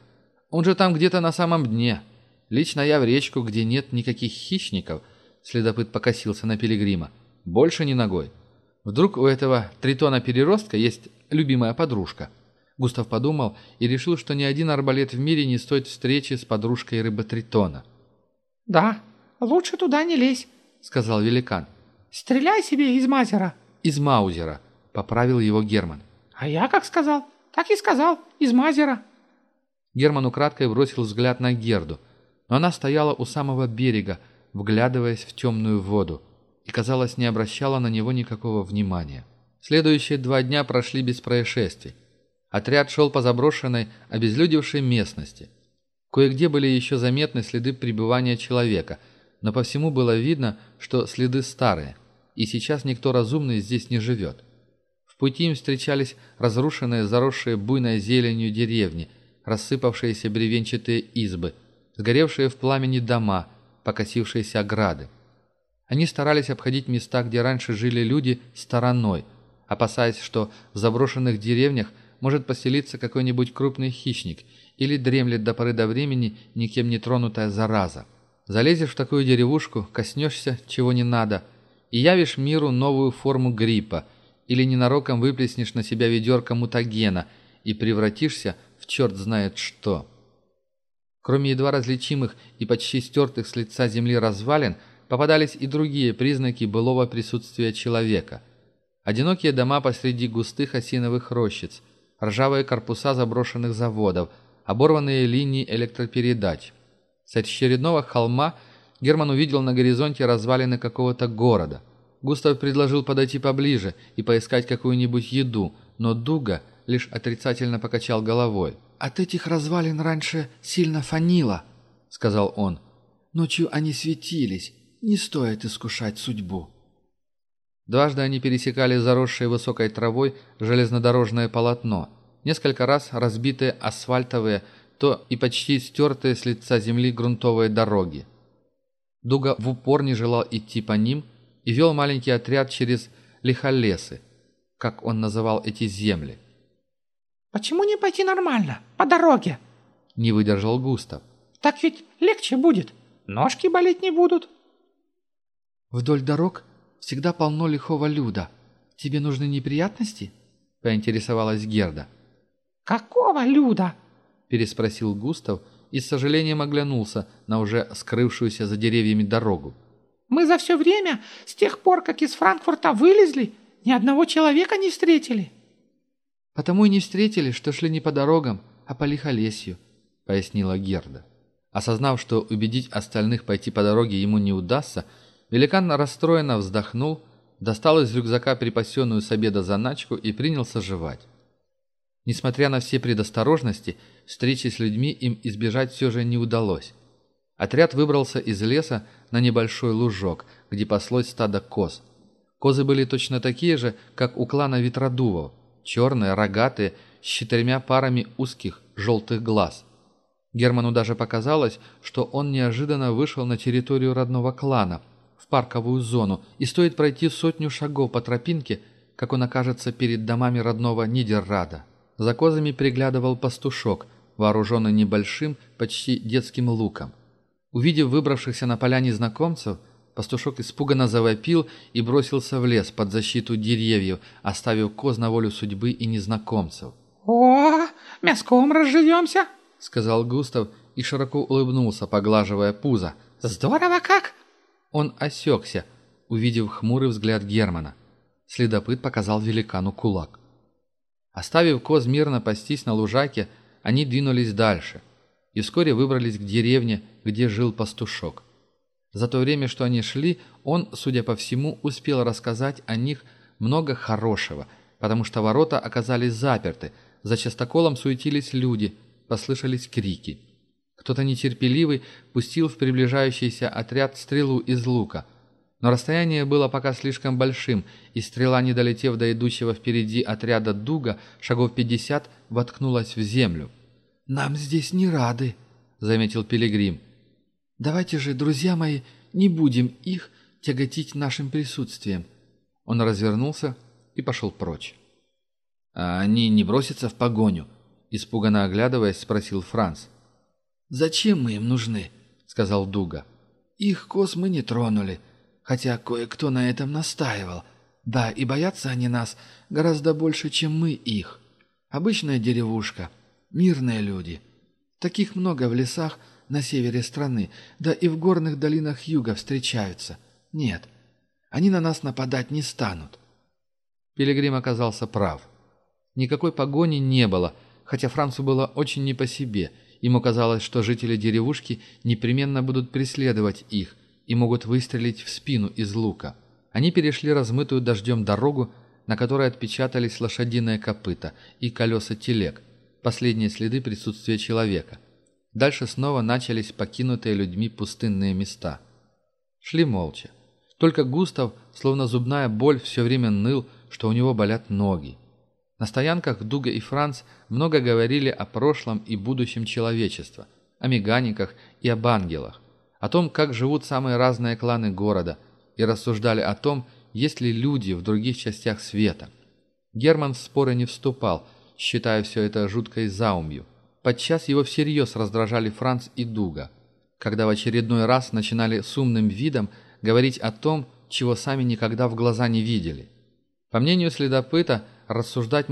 «Он же там где-то на самом дне. Лично я в речку, где нет никаких хищников», — следопыт покосился на пилигрима. «Больше не ногой. Вдруг у этого тритона-переростка есть любимая подружка». Густав подумал и решил, что ни один арбалет в мире не стоит встречи с подружкой рыбы-тритона. «Да, лучше туда не лезь», — сказал великан. «Стреляй себе из мазера!» «Из маузера!» — поправил его Герман. «А я как сказал, так и сказал, из мазера!» Герман украдкой бросил взгляд на Герду, но она стояла у самого берега, вглядываясь в темную воду, и, казалось, не обращала на него никакого внимания. Следующие два дня прошли без происшествий. Отряд шел по заброшенной, обезлюдевшей местности. Кое-где были еще заметны следы пребывания человека, но по всему было видно, что следы старые – и сейчас никто разумный здесь не живет. В пути им встречались разрушенные, заросшие буйной зеленью деревни, рассыпавшиеся бревенчатые избы, сгоревшие в пламени дома, покосившиеся ограды. Они старались обходить места, где раньше жили люди, стороной, опасаясь, что в заброшенных деревнях может поселиться какой-нибудь крупный хищник или дремлет до поры до времени никем не тронутая зараза. Залезешь в такую деревушку, коснешься чего не надо – и явишь миру новую форму гриппа, или ненароком выплеснешь на себя ведерко мутагена и превратишься в черт знает что. Кроме едва различимых и почти стертых с лица земли развалин, попадались и другие признаки былого присутствия человека. Одинокие дома посреди густых осиновых рощиц, ржавые корпуса заброшенных заводов, оборванные линии электропередач. С очередного холма – Герман увидел на горизонте развалины какого-то города. Густав предложил подойти поближе и поискать какую-нибудь еду, но Дуга лишь отрицательно покачал головой. «От этих развалин раньше сильно фанило», — сказал он. «Ночью они светились. Не стоит искушать судьбу». Дважды они пересекали заросшее высокой травой железнодорожное полотно, несколько раз разбитые асфальтовые, то и почти стертые с лица земли грунтовые дороги. Дуга в упор не желал идти по ним и вел маленький отряд через лихолесы, как он называл эти земли. «Почему не пойти нормально, по дороге?» — не выдержал Густав. «Так ведь легче будет, ножки болеть не будут». «Вдоль дорог всегда полно лихого люда. Тебе нужны неприятности?» — поинтересовалась Герда. «Какого люда?» — переспросил Густав, — и с сожалением оглянулся на уже скрывшуюся за деревьями дорогу. «Мы за все время, с тех пор, как из Франкфурта вылезли, ни одного человека не встретили». «Потому и не встретили, что шли не по дорогам, а по лихолесью», — пояснила Герда. Осознав, что убедить остальных пойти по дороге ему не удастся, великан расстроенно вздохнул, достал из рюкзака припасенную с обеда заначку и принялся жевать. Несмотря на все предосторожности, встречи с людьми им избежать все же не удалось. Отряд выбрался из леса на небольшой лужок, где паслось стадо коз. Козы были точно такие же, как у клана Ветродувов, черные, рогатые, с четырьмя парами узких желтых глаз. Герману даже показалось, что он неожиданно вышел на территорию родного клана, в парковую зону, и стоит пройти сотню шагов по тропинке, как он окажется перед домами родного Нидеррада. За козами приглядывал пастушок, вооруженный небольшим, почти детским луком. Увидев выбравшихся на поляне знакомцев, пастушок испуганно завопил и бросился в лес под защиту деревьев, оставив коз на волю судьбы и незнакомцев. «О, мяском разживемся!» — сказал Густав и широко улыбнулся, поглаживая пузо. «Здорово как!» Он осекся, увидев хмурый взгляд Германа. Следопыт показал великану кулак. Оставив коз мирно пастись на лужаке, они двинулись дальше и вскоре выбрались к деревне, где жил пастушок. За то время, что они шли, он, судя по всему, успел рассказать о них много хорошего, потому что ворота оказались заперты, за частоколом суетились люди, послышались крики. Кто-то нетерпеливый пустил в приближающийся отряд стрелу из лука – Но расстояние было пока слишком большим, и стрела, не долетев до идущего впереди отряда дуга, шагов пятьдесят, воткнулась в землю. «Нам здесь не рады», — заметил Пилигрим. «Давайте же, друзья мои, не будем их тяготить нашим присутствием». Он развернулся и пошел прочь. «А они не бросятся в погоню?» Испуганно оглядываясь, спросил Франц. «Зачем мы им нужны?» — сказал Дуга. «Их коз мы не тронули, хотя кое-кто на этом настаивал. Да, и боятся они нас гораздо больше, чем мы их. Обычная деревушка, мирные люди. Таких много в лесах на севере страны, да и в горных долинах юга встречаются. Нет, они на нас нападать не станут». Пилигрим оказался прав. Никакой погони не было, хотя Францу было очень не по себе. Ему казалось, что жители деревушки непременно будут преследовать их – и могут выстрелить в спину из лука. Они перешли размытую дождем дорогу, на которой отпечатались лошадиные копыта и колеса телег, последние следы присутствия человека. Дальше снова начались покинутые людьми пустынные места. Шли молча. Только Густав, словно зубная боль, все время ныл, что у него болят ноги. На стоянках Дуга и Франц много говорили о прошлом и будущем человечества, о меганиках и об ангелах. о том, как живут самые разные кланы города, и рассуждали о том, есть ли люди в других частях света. Герман в споры не вступал, считая все это жуткой заумью. Подчас его всерьез раздражали Франц и Дуга, когда в очередной раз начинали с умным видом говорить о том, чего сами никогда в глаза не видели. По мнению следопыта, рассуждать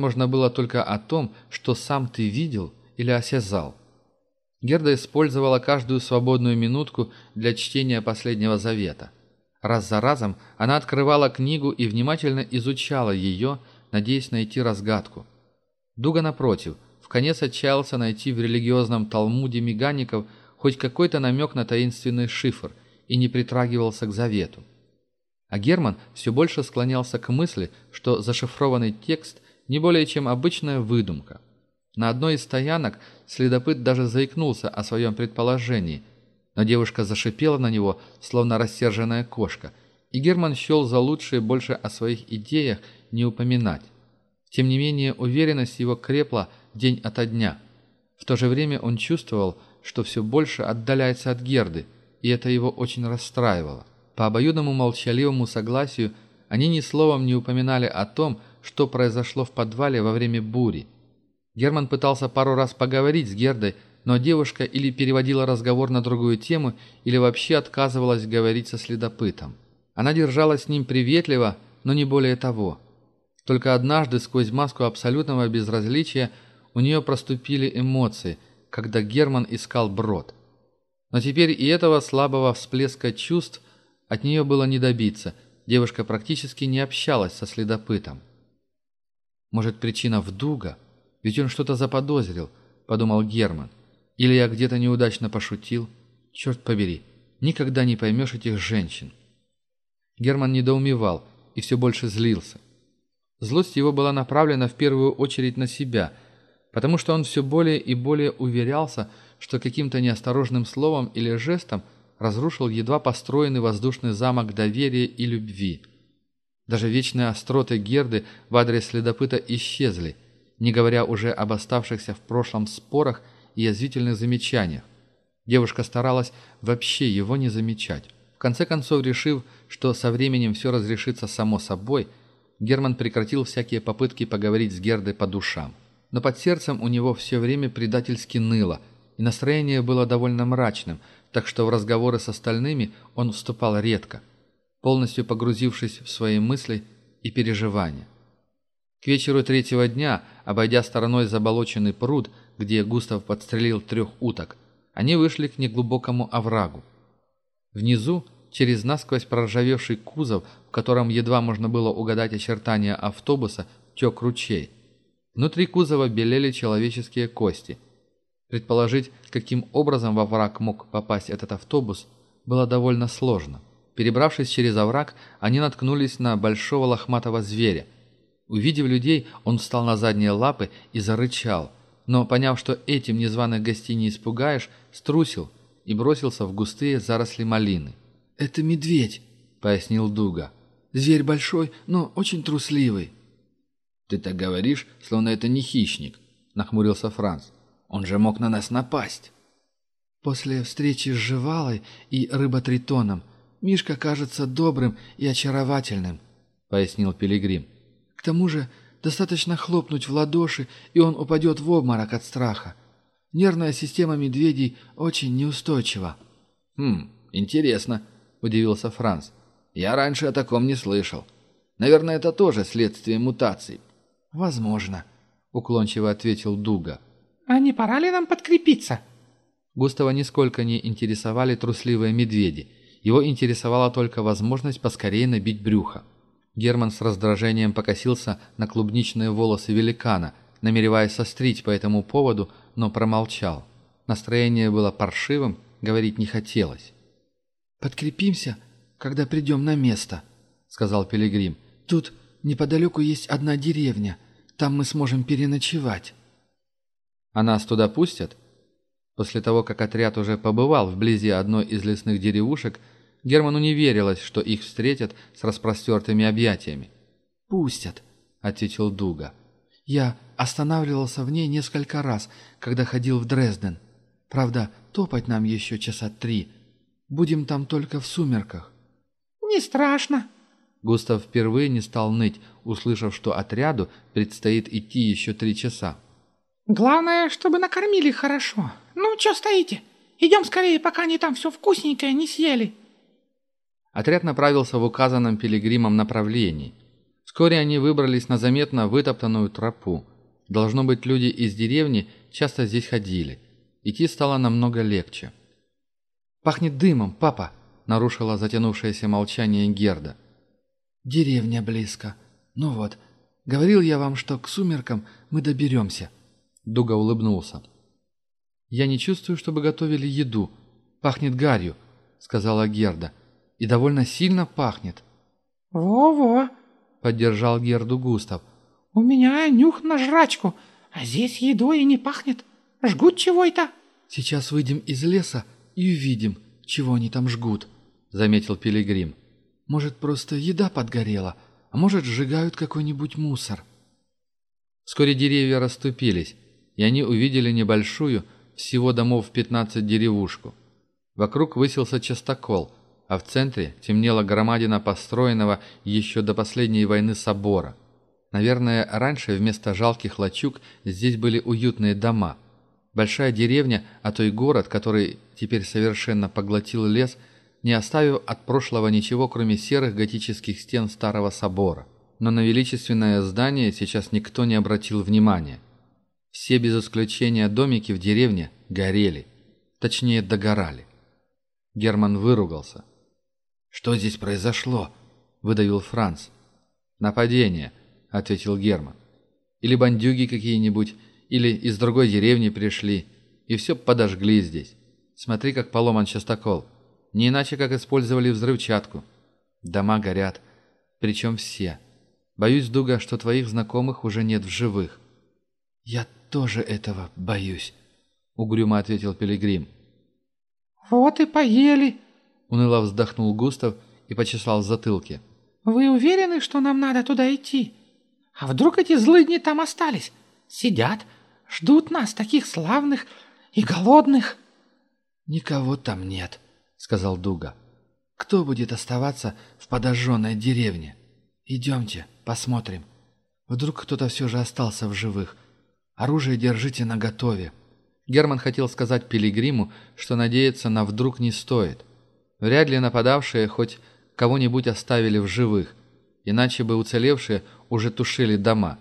можно было только о том, что сам ты видел или осязал. Герда использовала каждую свободную минутку для чтения Последнего Завета. Раз за разом она открывала книгу и внимательно изучала ее, надеясь найти разгадку. Дуга, напротив, в конец отчаялся найти в религиозном Талмуде мегаников хоть какой-то намек на таинственный шифр и не притрагивался к завету. А Герман все больше склонялся к мысли, что зашифрованный текст не более чем обычная выдумка. На одной из стоянок следопыт даже заикнулся о своем предположении, но девушка зашипела на него, словно рассерженная кошка, и Герман счел за лучшее больше о своих идеях не упоминать. Тем не менее, уверенность его крепла день ото дня. В то же время он чувствовал, что все больше отдаляется от Герды, и это его очень расстраивало. По обоюдному молчаливому согласию они ни словом не упоминали о том, что произошло в подвале во время бури – Герман пытался пару раз поговорить с Гердой, но девушка или переводила разговор на другую тему, или вообще отказывалась говорить со следопытом. Она держалась с ним приветливо, но не более того. Только однажды сквозь маску абсолютного безразличия у нее проступили эмоции, когда Герман искал брод. Но теперь и этого слабого всплеска чувств от нее было не добиться, девушка практически не общалась со следопытом. «Может, причина в Дуга? Ведь он что-то заподозрил, подумал Герман. Или я где-то неудачно пошутил. Черт побери, никогда не поймешь этих женщин. Герман недоумевал и все больше злился. Злость его была направлена в первую очередь на себя, потому что он все более и более уверялся, что каким-то неосторожным словом или жестом разрушил едва построенный воздушный замок доверия и любви. Даже вечные остроты Герды в адрес следопыта исчезли – не говоря уже об оставшихся в прошлом спорах и язвительных замечаниях. Девушка старалась вообще его не замечать. В конце концов, решив, что со временем все разрешится само собой, Герман прекратил всякие попытки поговорить с Гердой по душам. Но под сердцем у него все время предательски ныло, и настроение было довольно мрачным, так что в разговоры с остальными он вступал редко, полностью погрузившись в свои мысли и переживания. К вечеру третьего дня, обойдя стороной заболоченный пруд, где Густав подстрелил трех уток, они вышли к неглубокому оврагу. Внизу, через насквозь проржавевший кузов, в котором едва можно было угадать очертания автобуса, тек ручей. Внутри кузова белели человеческие кости. Предположить, каким образом во враг мог попасть этот автобус, было довольно сложно. Перебравшись через овраг, они наткнулись на большого лохматого зверя – Увидев людей, он встал на задние лапы и зарычал, но, поняв, что этим незваных гостей не испугаешь, струсил и бросился в густые заросли малины. «Это медведь», — пояснил Дуга. «Зверь большой, но очень трусливый». «Ты так говоришь, словно это не хищник», — нахмурился Франц. «Он же мог на нас напасть». После встречи с Живалой и рыботритоном Мишка кажется добрым и очаровательным, — пояснил Пилигрим. К тому же достаточно хлопнуть в ладоши, и он упадет в обморок от страха. Нервная система медведей очень неустойчива. «Хм, интересно», — удивился Франц. «Я раньше о таком не слышал. Наверное, это тоже следствие мутаций». «Возможно», — уклончиво ответил Дуга. «А не пора ли нам подкрепиться?» Густава нисколько не интересовали трусливые медведи. Его интересовала только возможность поскорее набить брюхо. Герман с раздражением покосился на клубничные волосы великана, намереваясь сострить по этому поводу, но промолчал. Настроение было паршивым, говорить не хотелось. «Подкрепимся, когда придем на место», — сказал Пилигрим. «Тут неподалеку есть одна деревня. Там мы сможем переночевать». «А нас туда пустят?» После того, как отряд уже побывал вблизи одной из лесных деревушек, Герману не верилось, что их встретят с распростертыми объятиями. «Пустят», — ответил Дуга. «Я останавливался в ней несколько раз, когда ходил в Дрезден. Правда, топать нам еще часа три. Будем там только в сумерках». «Не страшно». Густав впервые не стал ныть, услышав, что отряду предстоит идти еще три часа. «Главное, чтобы накормили хорошо. Ну, что стоите? Идем скорее, пока они там все вкусненькое не съели». Отряд направился в указанном пилигримом направлении. Вскоре они выбрались на заметно вытоптанную тропу. Должно быть, люди из деревни часто здесь ходили. Идти стало намного легче. «Пахнет дымом, папа!» — нарушила затянувшееся молчание Герда. «Деревня близко. Ну вот, говорил я вам, что к сумеркам мы доберемся». Дуга улыбнулся. «Я не чувствую, чтобы готовили еду. Пахнет гарью», — сказала Герда. — и довольно сильно пахнет. «Во-во!» — поддержал Герду Густав. «У меня нюх на жрачку, а здесь едой и не пахнет. Жгут чего это?» «Сейчас выйдем из леса и увидим, чего они там жгут», — заметил Пилигрим. «Может, просто еда подгорела, а может, сжигают какой-нибудь мусор». Вскоре деревья расступились, и они увидели небольшую, всего домов пятнадцать деревушку. Вокруг высился частокол — а в центре темнела громадина построенного еще до последней войны собора. Наверное, раньше вместо жалких лачуг здесь были уютные дома. Большая деревня, а то и город, который теперь совершенно поглотил лес, не оставив от прошлого ничего, кроме серых готических стен старого собора. Но на величественное здание сейчас никто не обратил внимания. Все без исключения домики в деревне горели, точнее догорали. Герман выругался – «Что здесь произошло?» — выдавил Франц. «Нападение», — ответил Герман. «Или бандюги какие-нибудь, или из другой деревни пришли, и все подожгли здесь. Смотри, как поломан частокол. Не иначе, как использовали взрывчатку. Дома горят, причем все. Боюсь, Дуга, что твоих знакомых уже нет в живых». «Я тоже этого боюсь», — угрюмо ответил Пилигрим. «Вот и поели», уныло вздохнул Густав и почесал затылки. «Вы уверены, что нам надо туда идти? А вдруг эти злыдни там остались? Сидят, ждут нас, таких славных и голодных?» «Никого там нет», — сказал Дуга. «Кто будет оставаться в подожженной деревне? Идемте, посмотрим. Вдруг кто-то все же остался в живых. Оружие держите наготове». Герман хотел сказать Пилигриму, что надеяться на вдруг не стоит — Вряд ли нападавшие хоть кого-нибудь оставили в живых, иначе бы уцелевшие уже тушили дома.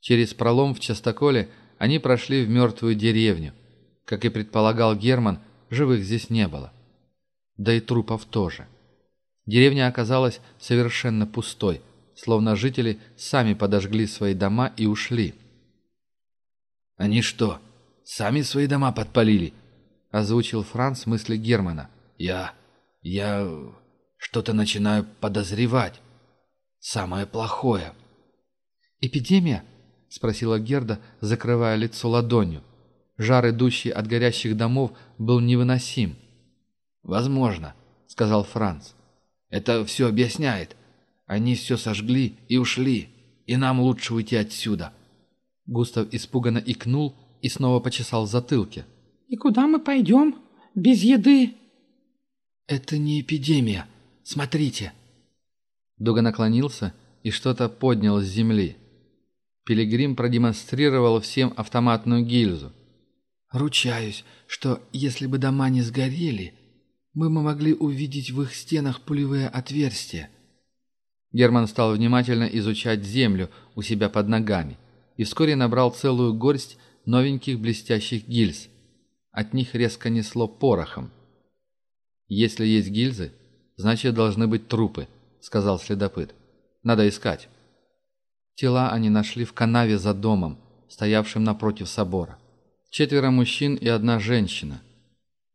Через пролом в частоколе они прошли в мертвую деревню. Как и предполагал Герман, живых здесь не было. Да и трупов тоже. Деревня оказалась совершенно пустой, словно жители сами подожгли свои дома и ушли. «Они что, сами свои дома подпалили?» — озвучил Франц мысли Германа. «Я я э, что-то начинаю подозревать. Самое плохое. «Эпидемия?» — спросила Герда, закрывая лицо ладонью. Жар, идущий от горящих домов, был невыносим. «Возможно», — сказал Франц. «Это все объясняет. Они все сожгли и ушли, и нам лучше уйти отсюда». Густав испуганно икнул и снова почесал затылки. «И куда мы пойдем? Без еды?» «Это не эпидемия. Смотрите!» Дуга наклонился и что-то поднял с земли. Пилигрим продемонстрировал всем автоматную гильзу. «Ручаюсь, что если бы дома не сгорели, мы бы могли увидеть в их стенах пулевые отверстия». Герман стал внимательно изучать землю у себя под ногами и вскоре набрал целую горсть новеньких блестящих гильз. От них резко несло порохом. «Если есть гильзы, значит, должны быть трупы», — сказал следопыт. «Надо искать». Тела они нашли в канаве за домом, стоявшим напротив собора. Четверо мужчин и одна женщина.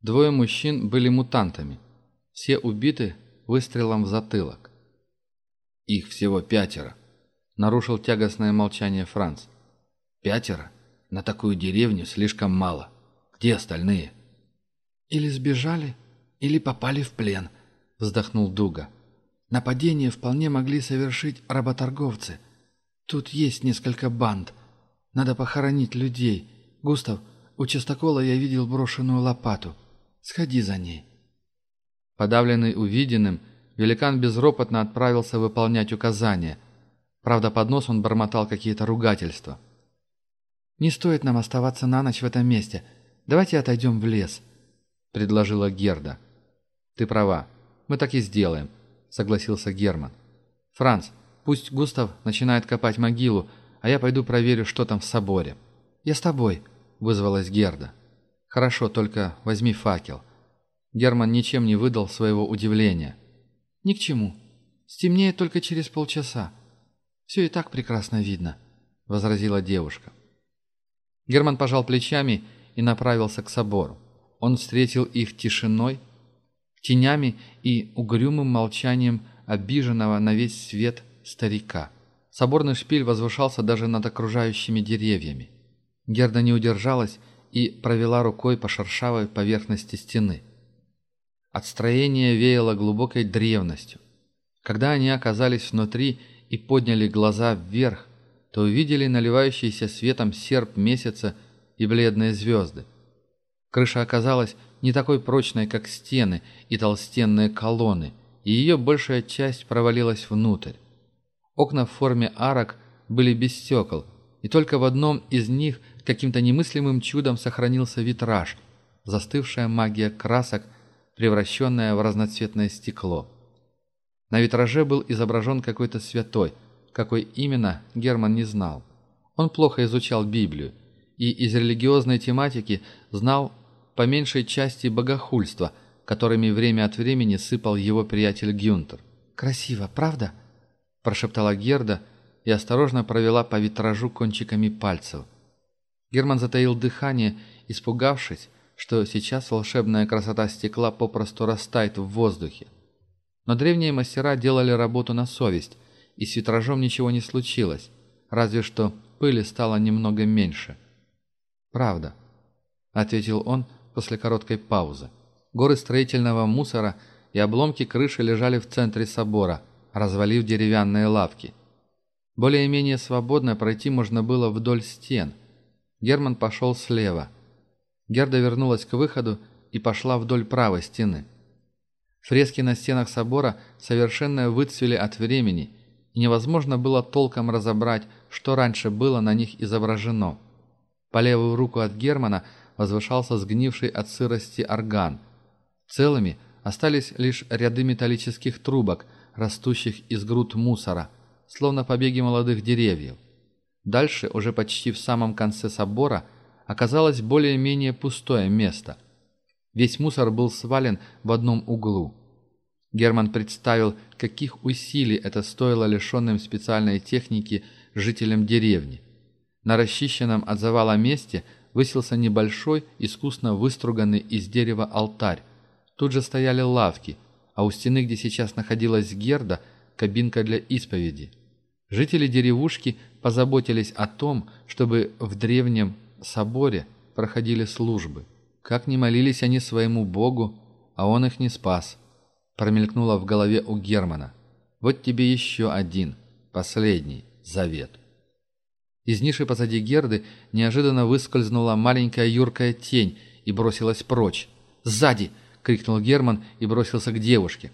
Двое мужчин были мутантами. Все убиты выстрелом в затылок. «Их всего пятеро», — нарушил тягостное молчание Франц. «Пятеро? На такую деревню слишком мало. Где остальные?» «Или сбежали?» или попали в плен», — вздохнул Дуга. «Нападение вполне могли совершить работорговцы. Тут есть несколько банд. Надо похоронить людей. Густав, у частокола я видел брошенную лопату. Сходи за ней». Подавленный увиденным, великан безропотно отправился выполнять указания. Правда, под нос он бормотал какие-то ругательства. «Не стоит нам оставаться на ночь в этом месте. Давайте отойдем в лес», — предложила Герда. «Ты права. Мы так и сделаем», — согласился Герман. «Франц, пусть Густав начинает копать могилу, а я пойду проверю, что там в соборе». «Я с тобой», — вызвалась Герда. «Хорошо, только возьми факел». Герман ничем не выдал своего удивления. «Ни к чему. Стемнеет только через полчаса. Все и так прекрасно видно», — возразила девушка. Герман пожал плечами и направился к собору. Он встретил их тишиной тенями и угрюмым молчанием обиженного на весь свет старика. Соборный шпиль возвышался даже над окружающими деревьями. Герда не удержалась и провела рукой по шершавой поверхности стены. От строения веяло глубокой древностью. Когда они оказались внутри и подняли глаза вверх, то увидели наливающийся светом серп месяца и бледные звезды. Крыша оказалась не такой прочной, как стены и толстенные колонны, и ее большая часть провалилась внутрь. Окна в форме арок были без стекол, и только в одном из них каким-то немыслимым чудом сохранился витраж, застывшая магия красок, превращенная в разноцветное стекло. На витраже был изображен какой-то святой, какой именно Герман не знал. Он плохо изучал Библию и из религиозной тематики знал по меньшей части богохульства, которыми время от времени сыпал его приятель Гюнтер. «Красиво, правда?» – прошептала Герда и осторожно провела по витражу кончиками пальцев. Герман затаил дыхание, испугавшись, что сейчас волшебная красота стекла попросту растает в воздухе. Но древние мастера делали работу на совесть, и с витражом ничего не случилось, разве что пыли стало немного меньше. «Правда», — ответил он, — после короткой паузы. Горы строительного мусора и обломки крыши лежали в центре собора, развалив деревянные лавки. Более-менее свободно пройти можно было вдоль стен. Герман пошел слева. Герда вернулась к выходу и пошла вдоль правой стены. Фрески на стенах собора совершенно выцвели от времени, и невозможно было толком разобрать, что раньше было на них изображено. По левую руку от Германа возвышался сгнивший от сырости орган. Целыми остались лишь ряды металлических трубок, растущих из груд мусора, словно побеги молодых деревьев. Дальше, уже почти в самом конце собора, оказалось более-менее пустое место. Весь мусор был свален в одном углу. Герман представил, каких усилий это стоило лишенным специальной техники жителям деревни. На расчищенном от завала месте – высился небольшой, искусно выструганный из дерева алтарь. Тут же стояли лавки, а у стены, где сейчас находилась Герда, кабинка для исповеди. Жители деревушки позаботились о том, чтобы в древнем соборе проходили службы. Как не молились они своему Богу, а он их не спас. Промелькнуло в голове у Германа. Вот тебе еще один, последний завет. Из ниши позади Герды неожиданно выскользнула маленькая юркая тень и бросилась прочь. «Сзади!» — крикнул Герман и бросился к девушке.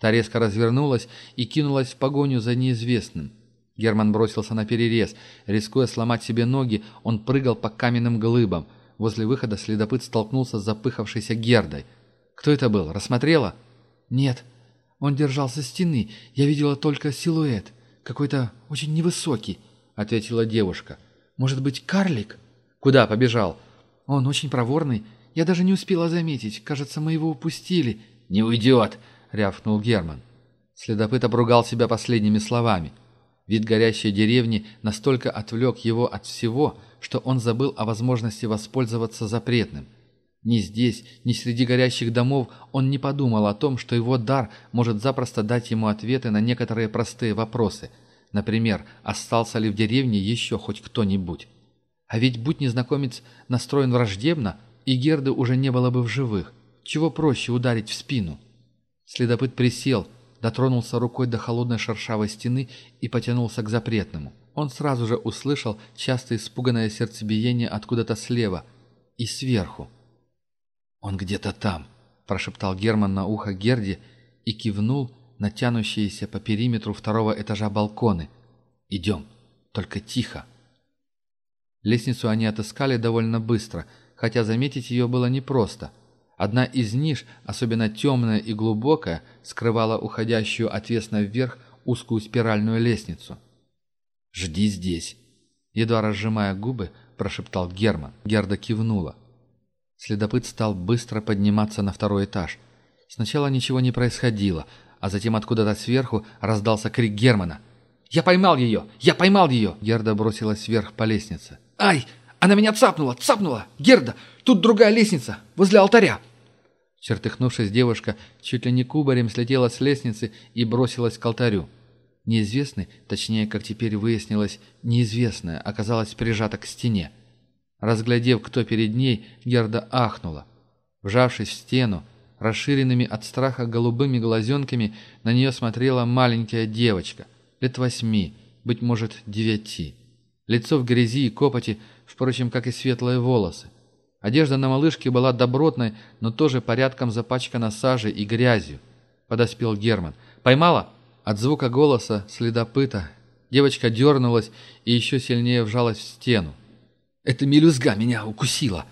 Та резко развернулась и кинулась в погоню за неизвестным. Герман бросился на перерез. Рискуя сломать себе ноги, он прыгал по каменным глыбам. Возле выхода следопыт столкнулся с запыхавшейся Гердой. «Кто это был? Рассмотрела?» «Нет. Он держался стены. Я видела только силуэт. Какой-то очень невысокий» ответила девушка. «Может быть, карлик?» «Куда побежал?» «Он очень проворный. Я даже не успела заметить. Кажется, мы его упустили». «Не уйдет!» — рявкнул Герман. Следопыт обругал себя последними словами. Вид горящей деревни настолько отвлек его от всего, что он забыл о возможности воспользоваться запретным. Ни здесь, ни среди горящих домов он не подумал о том, что его дар может запросто дать ему ответы на некоторые простые вопросы — Например, остался ли в деревне еще хоть кто-нибудь. А ведь будь незнакомец настроен враждебно, и Герды уже не было бы в живых. Чего проще ударить в спину? Следопыт присел, дотронулся рукой до холодной шершавой стены и потянулся к запретному. Он сразу же услышал часто испуганное сердцебиение откуда-то слева и сверху. «Он где-то там», – прошептал Герман на ухо Герде и кивнул, натянущиеся по периметру второго этажа балконы. «Идем, только тихо!» Лестницу они отыскали довольно быстро, хотя заметить ее было непросто. Одна из ниш, особенно темная и глубокая, скрывала уходящую отвесно вверх узкую спиральную лестницу. «Жди здесь!» Едва разжимая губы, прошептал Герман. Герда кивнула. Следопыт стал быстро подниматься на второй этаж. Сначала ничего не происходило, а затем откуда-то сверху раздался крик Германа. «Я поймал ее! Я поймал ее!» Герда бросилась вверх по лестнице. «Ай! Она меня цапнула! Цапнула! Герда! Тут другая лестница! Возле алтаря!» Чертыхнувшись, девушка чуть ли не кубарем слетела с лестницы и бросилась к алтарю. Неизвестный, точнее, как теперь выяснилось, неизвестная, оказалась прижата к стене. Разглядев, кто перед ней, Герда ахнула. Вжавшись в стену, расширенными от страха голубыми глазенками на нее смотрела маленькая девочка, лет восьми, быть может, девяти. Лицо в грязи и копоти, впрочем, как и светлые волосы. Одежда на малышке была добротной, но тоже порядком запачкана сажей и грязью. Подоспел Герман. «Поймала?» От звука голоса следопыта девочка дернулась и еще сильнее вжалась в стену. «Это мелюзга меня укусила!»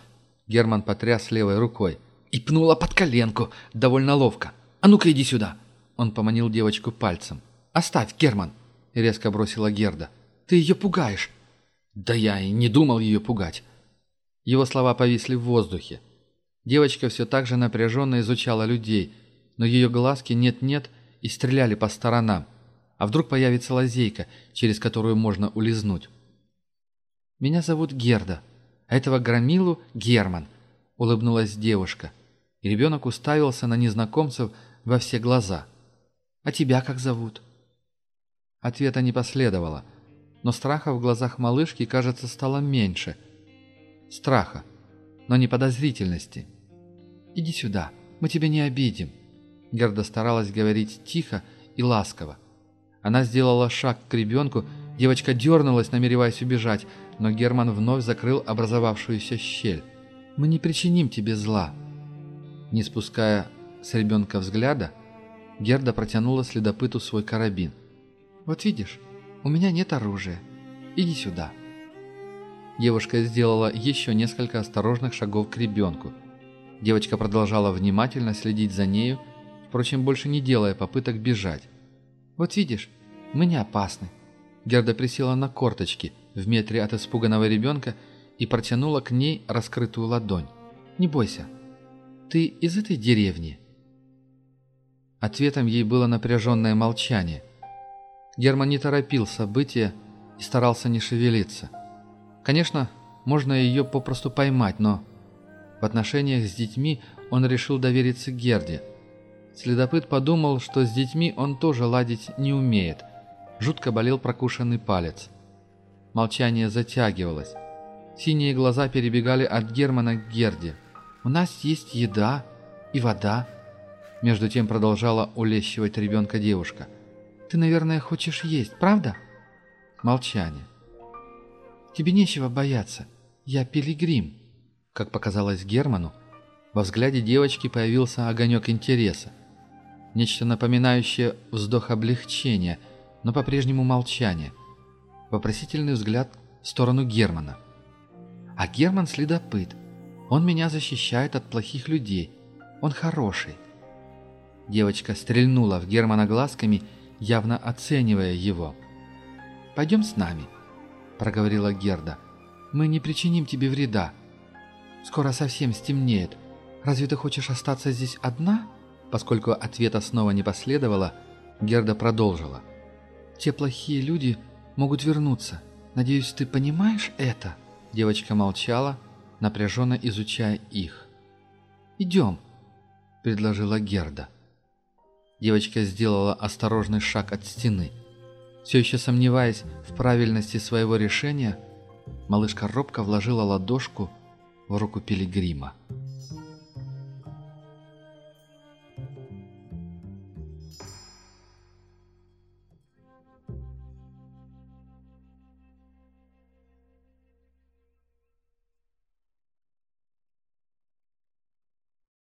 Герман потряс левой рукой и пнула под коленку довольно ловко. «А ну-ка иди сюда!» Он поманил девочку пальцем. «Оставь, Герман!» — резко бросила Герда. «Ты ее пугаешь!» «Да я и не думал ее пугать!» Его слова повисли в воздухе. Девочка все так же напряженно изучала людей, но ее глазки нет-нет и стреляли по сторонам. А вдруг появится лазейка, через которую можно улизнуть? «Меня зовут Герда, а этого громилу Герман», — улыбнулась девушка. Ребенок уставился на незнакомцев во все глаза. «А тебя как зовут?» Ответа не последовало, но страха в глазах малышки, кажется, стало меньше. Страха, но не подозрительности. «Иди сюда, мы тебя не обидим», — Герда старалась говорить тихо и ласково. Она сделала шаг к ребенку, девочка дернулась, намереваясь убежать, но Герман вновь закрыл образовавшуюся щель. «Мы не причиним тебе зла», не спуская с ребенка взгляда, Герда протянула следопыту свой карабин. «Вот видишь, у меня нет оружия. Иди сюда». Девушка сделала еще несколько осторожных шагов к ребенку. Девочка продолжала внимательно следить за нею, впрочем, больше не делая попыток бежать. «Вот видишь, мы не опасны». Герда присела на корточки в метре от испуганного ребенка и протянула к ней раскрытую ладонь. «Не бойся, ты из этой деревни?» Ответом ей было напряженное молчание. Герман не торопил события и старался не шевелиться. Конечно, можно ее попросту поймать, но в отношениях с детьми он решил довериться Герде. Следопыт подумал, что с детьми он тоже ладить не умеет. Жутко болел прокушенный палец. Молчание затягивалось. Синие глаза перебегали от Германа к Герде – у нас есть еда и вода». Между тем продолжала улещивать ребенка девушка. «Ты, наверное, хочешь есть, правда?» Молчание. «Тебе нечего бояться. Я пилигрим». Как показалось Герману, во взгляде девочки появился огонек интереса. Нечто напоминающее вздох облегчения, но по-прежнему молчание. Вопросительный взгляд в сторону Германа. А Герман следопыт – он меня защищает от плохих людей. Он хороший». Девочка стрельнула в Германа глазками, явно оценивая его. «Пойдем с нами», — проговорила Герда. «Мы не причиним тебе вреда. Скоро совсем стемнеет. Разве ты хочешь остаться здесь одна?» Поскольку ответа снова не последовало, Герда продолжила. «Те плохие люди могут вернуться. Надеюсь, ты понимаешь это?» Девочка молчала, напряженно изучая их. «Идем», — предложила Герда. Девочка сделала осторожный шаг от стены. Все еще сомневаясь в правильности своего решения, малышка робко вложила ладошку в руку пилигрима.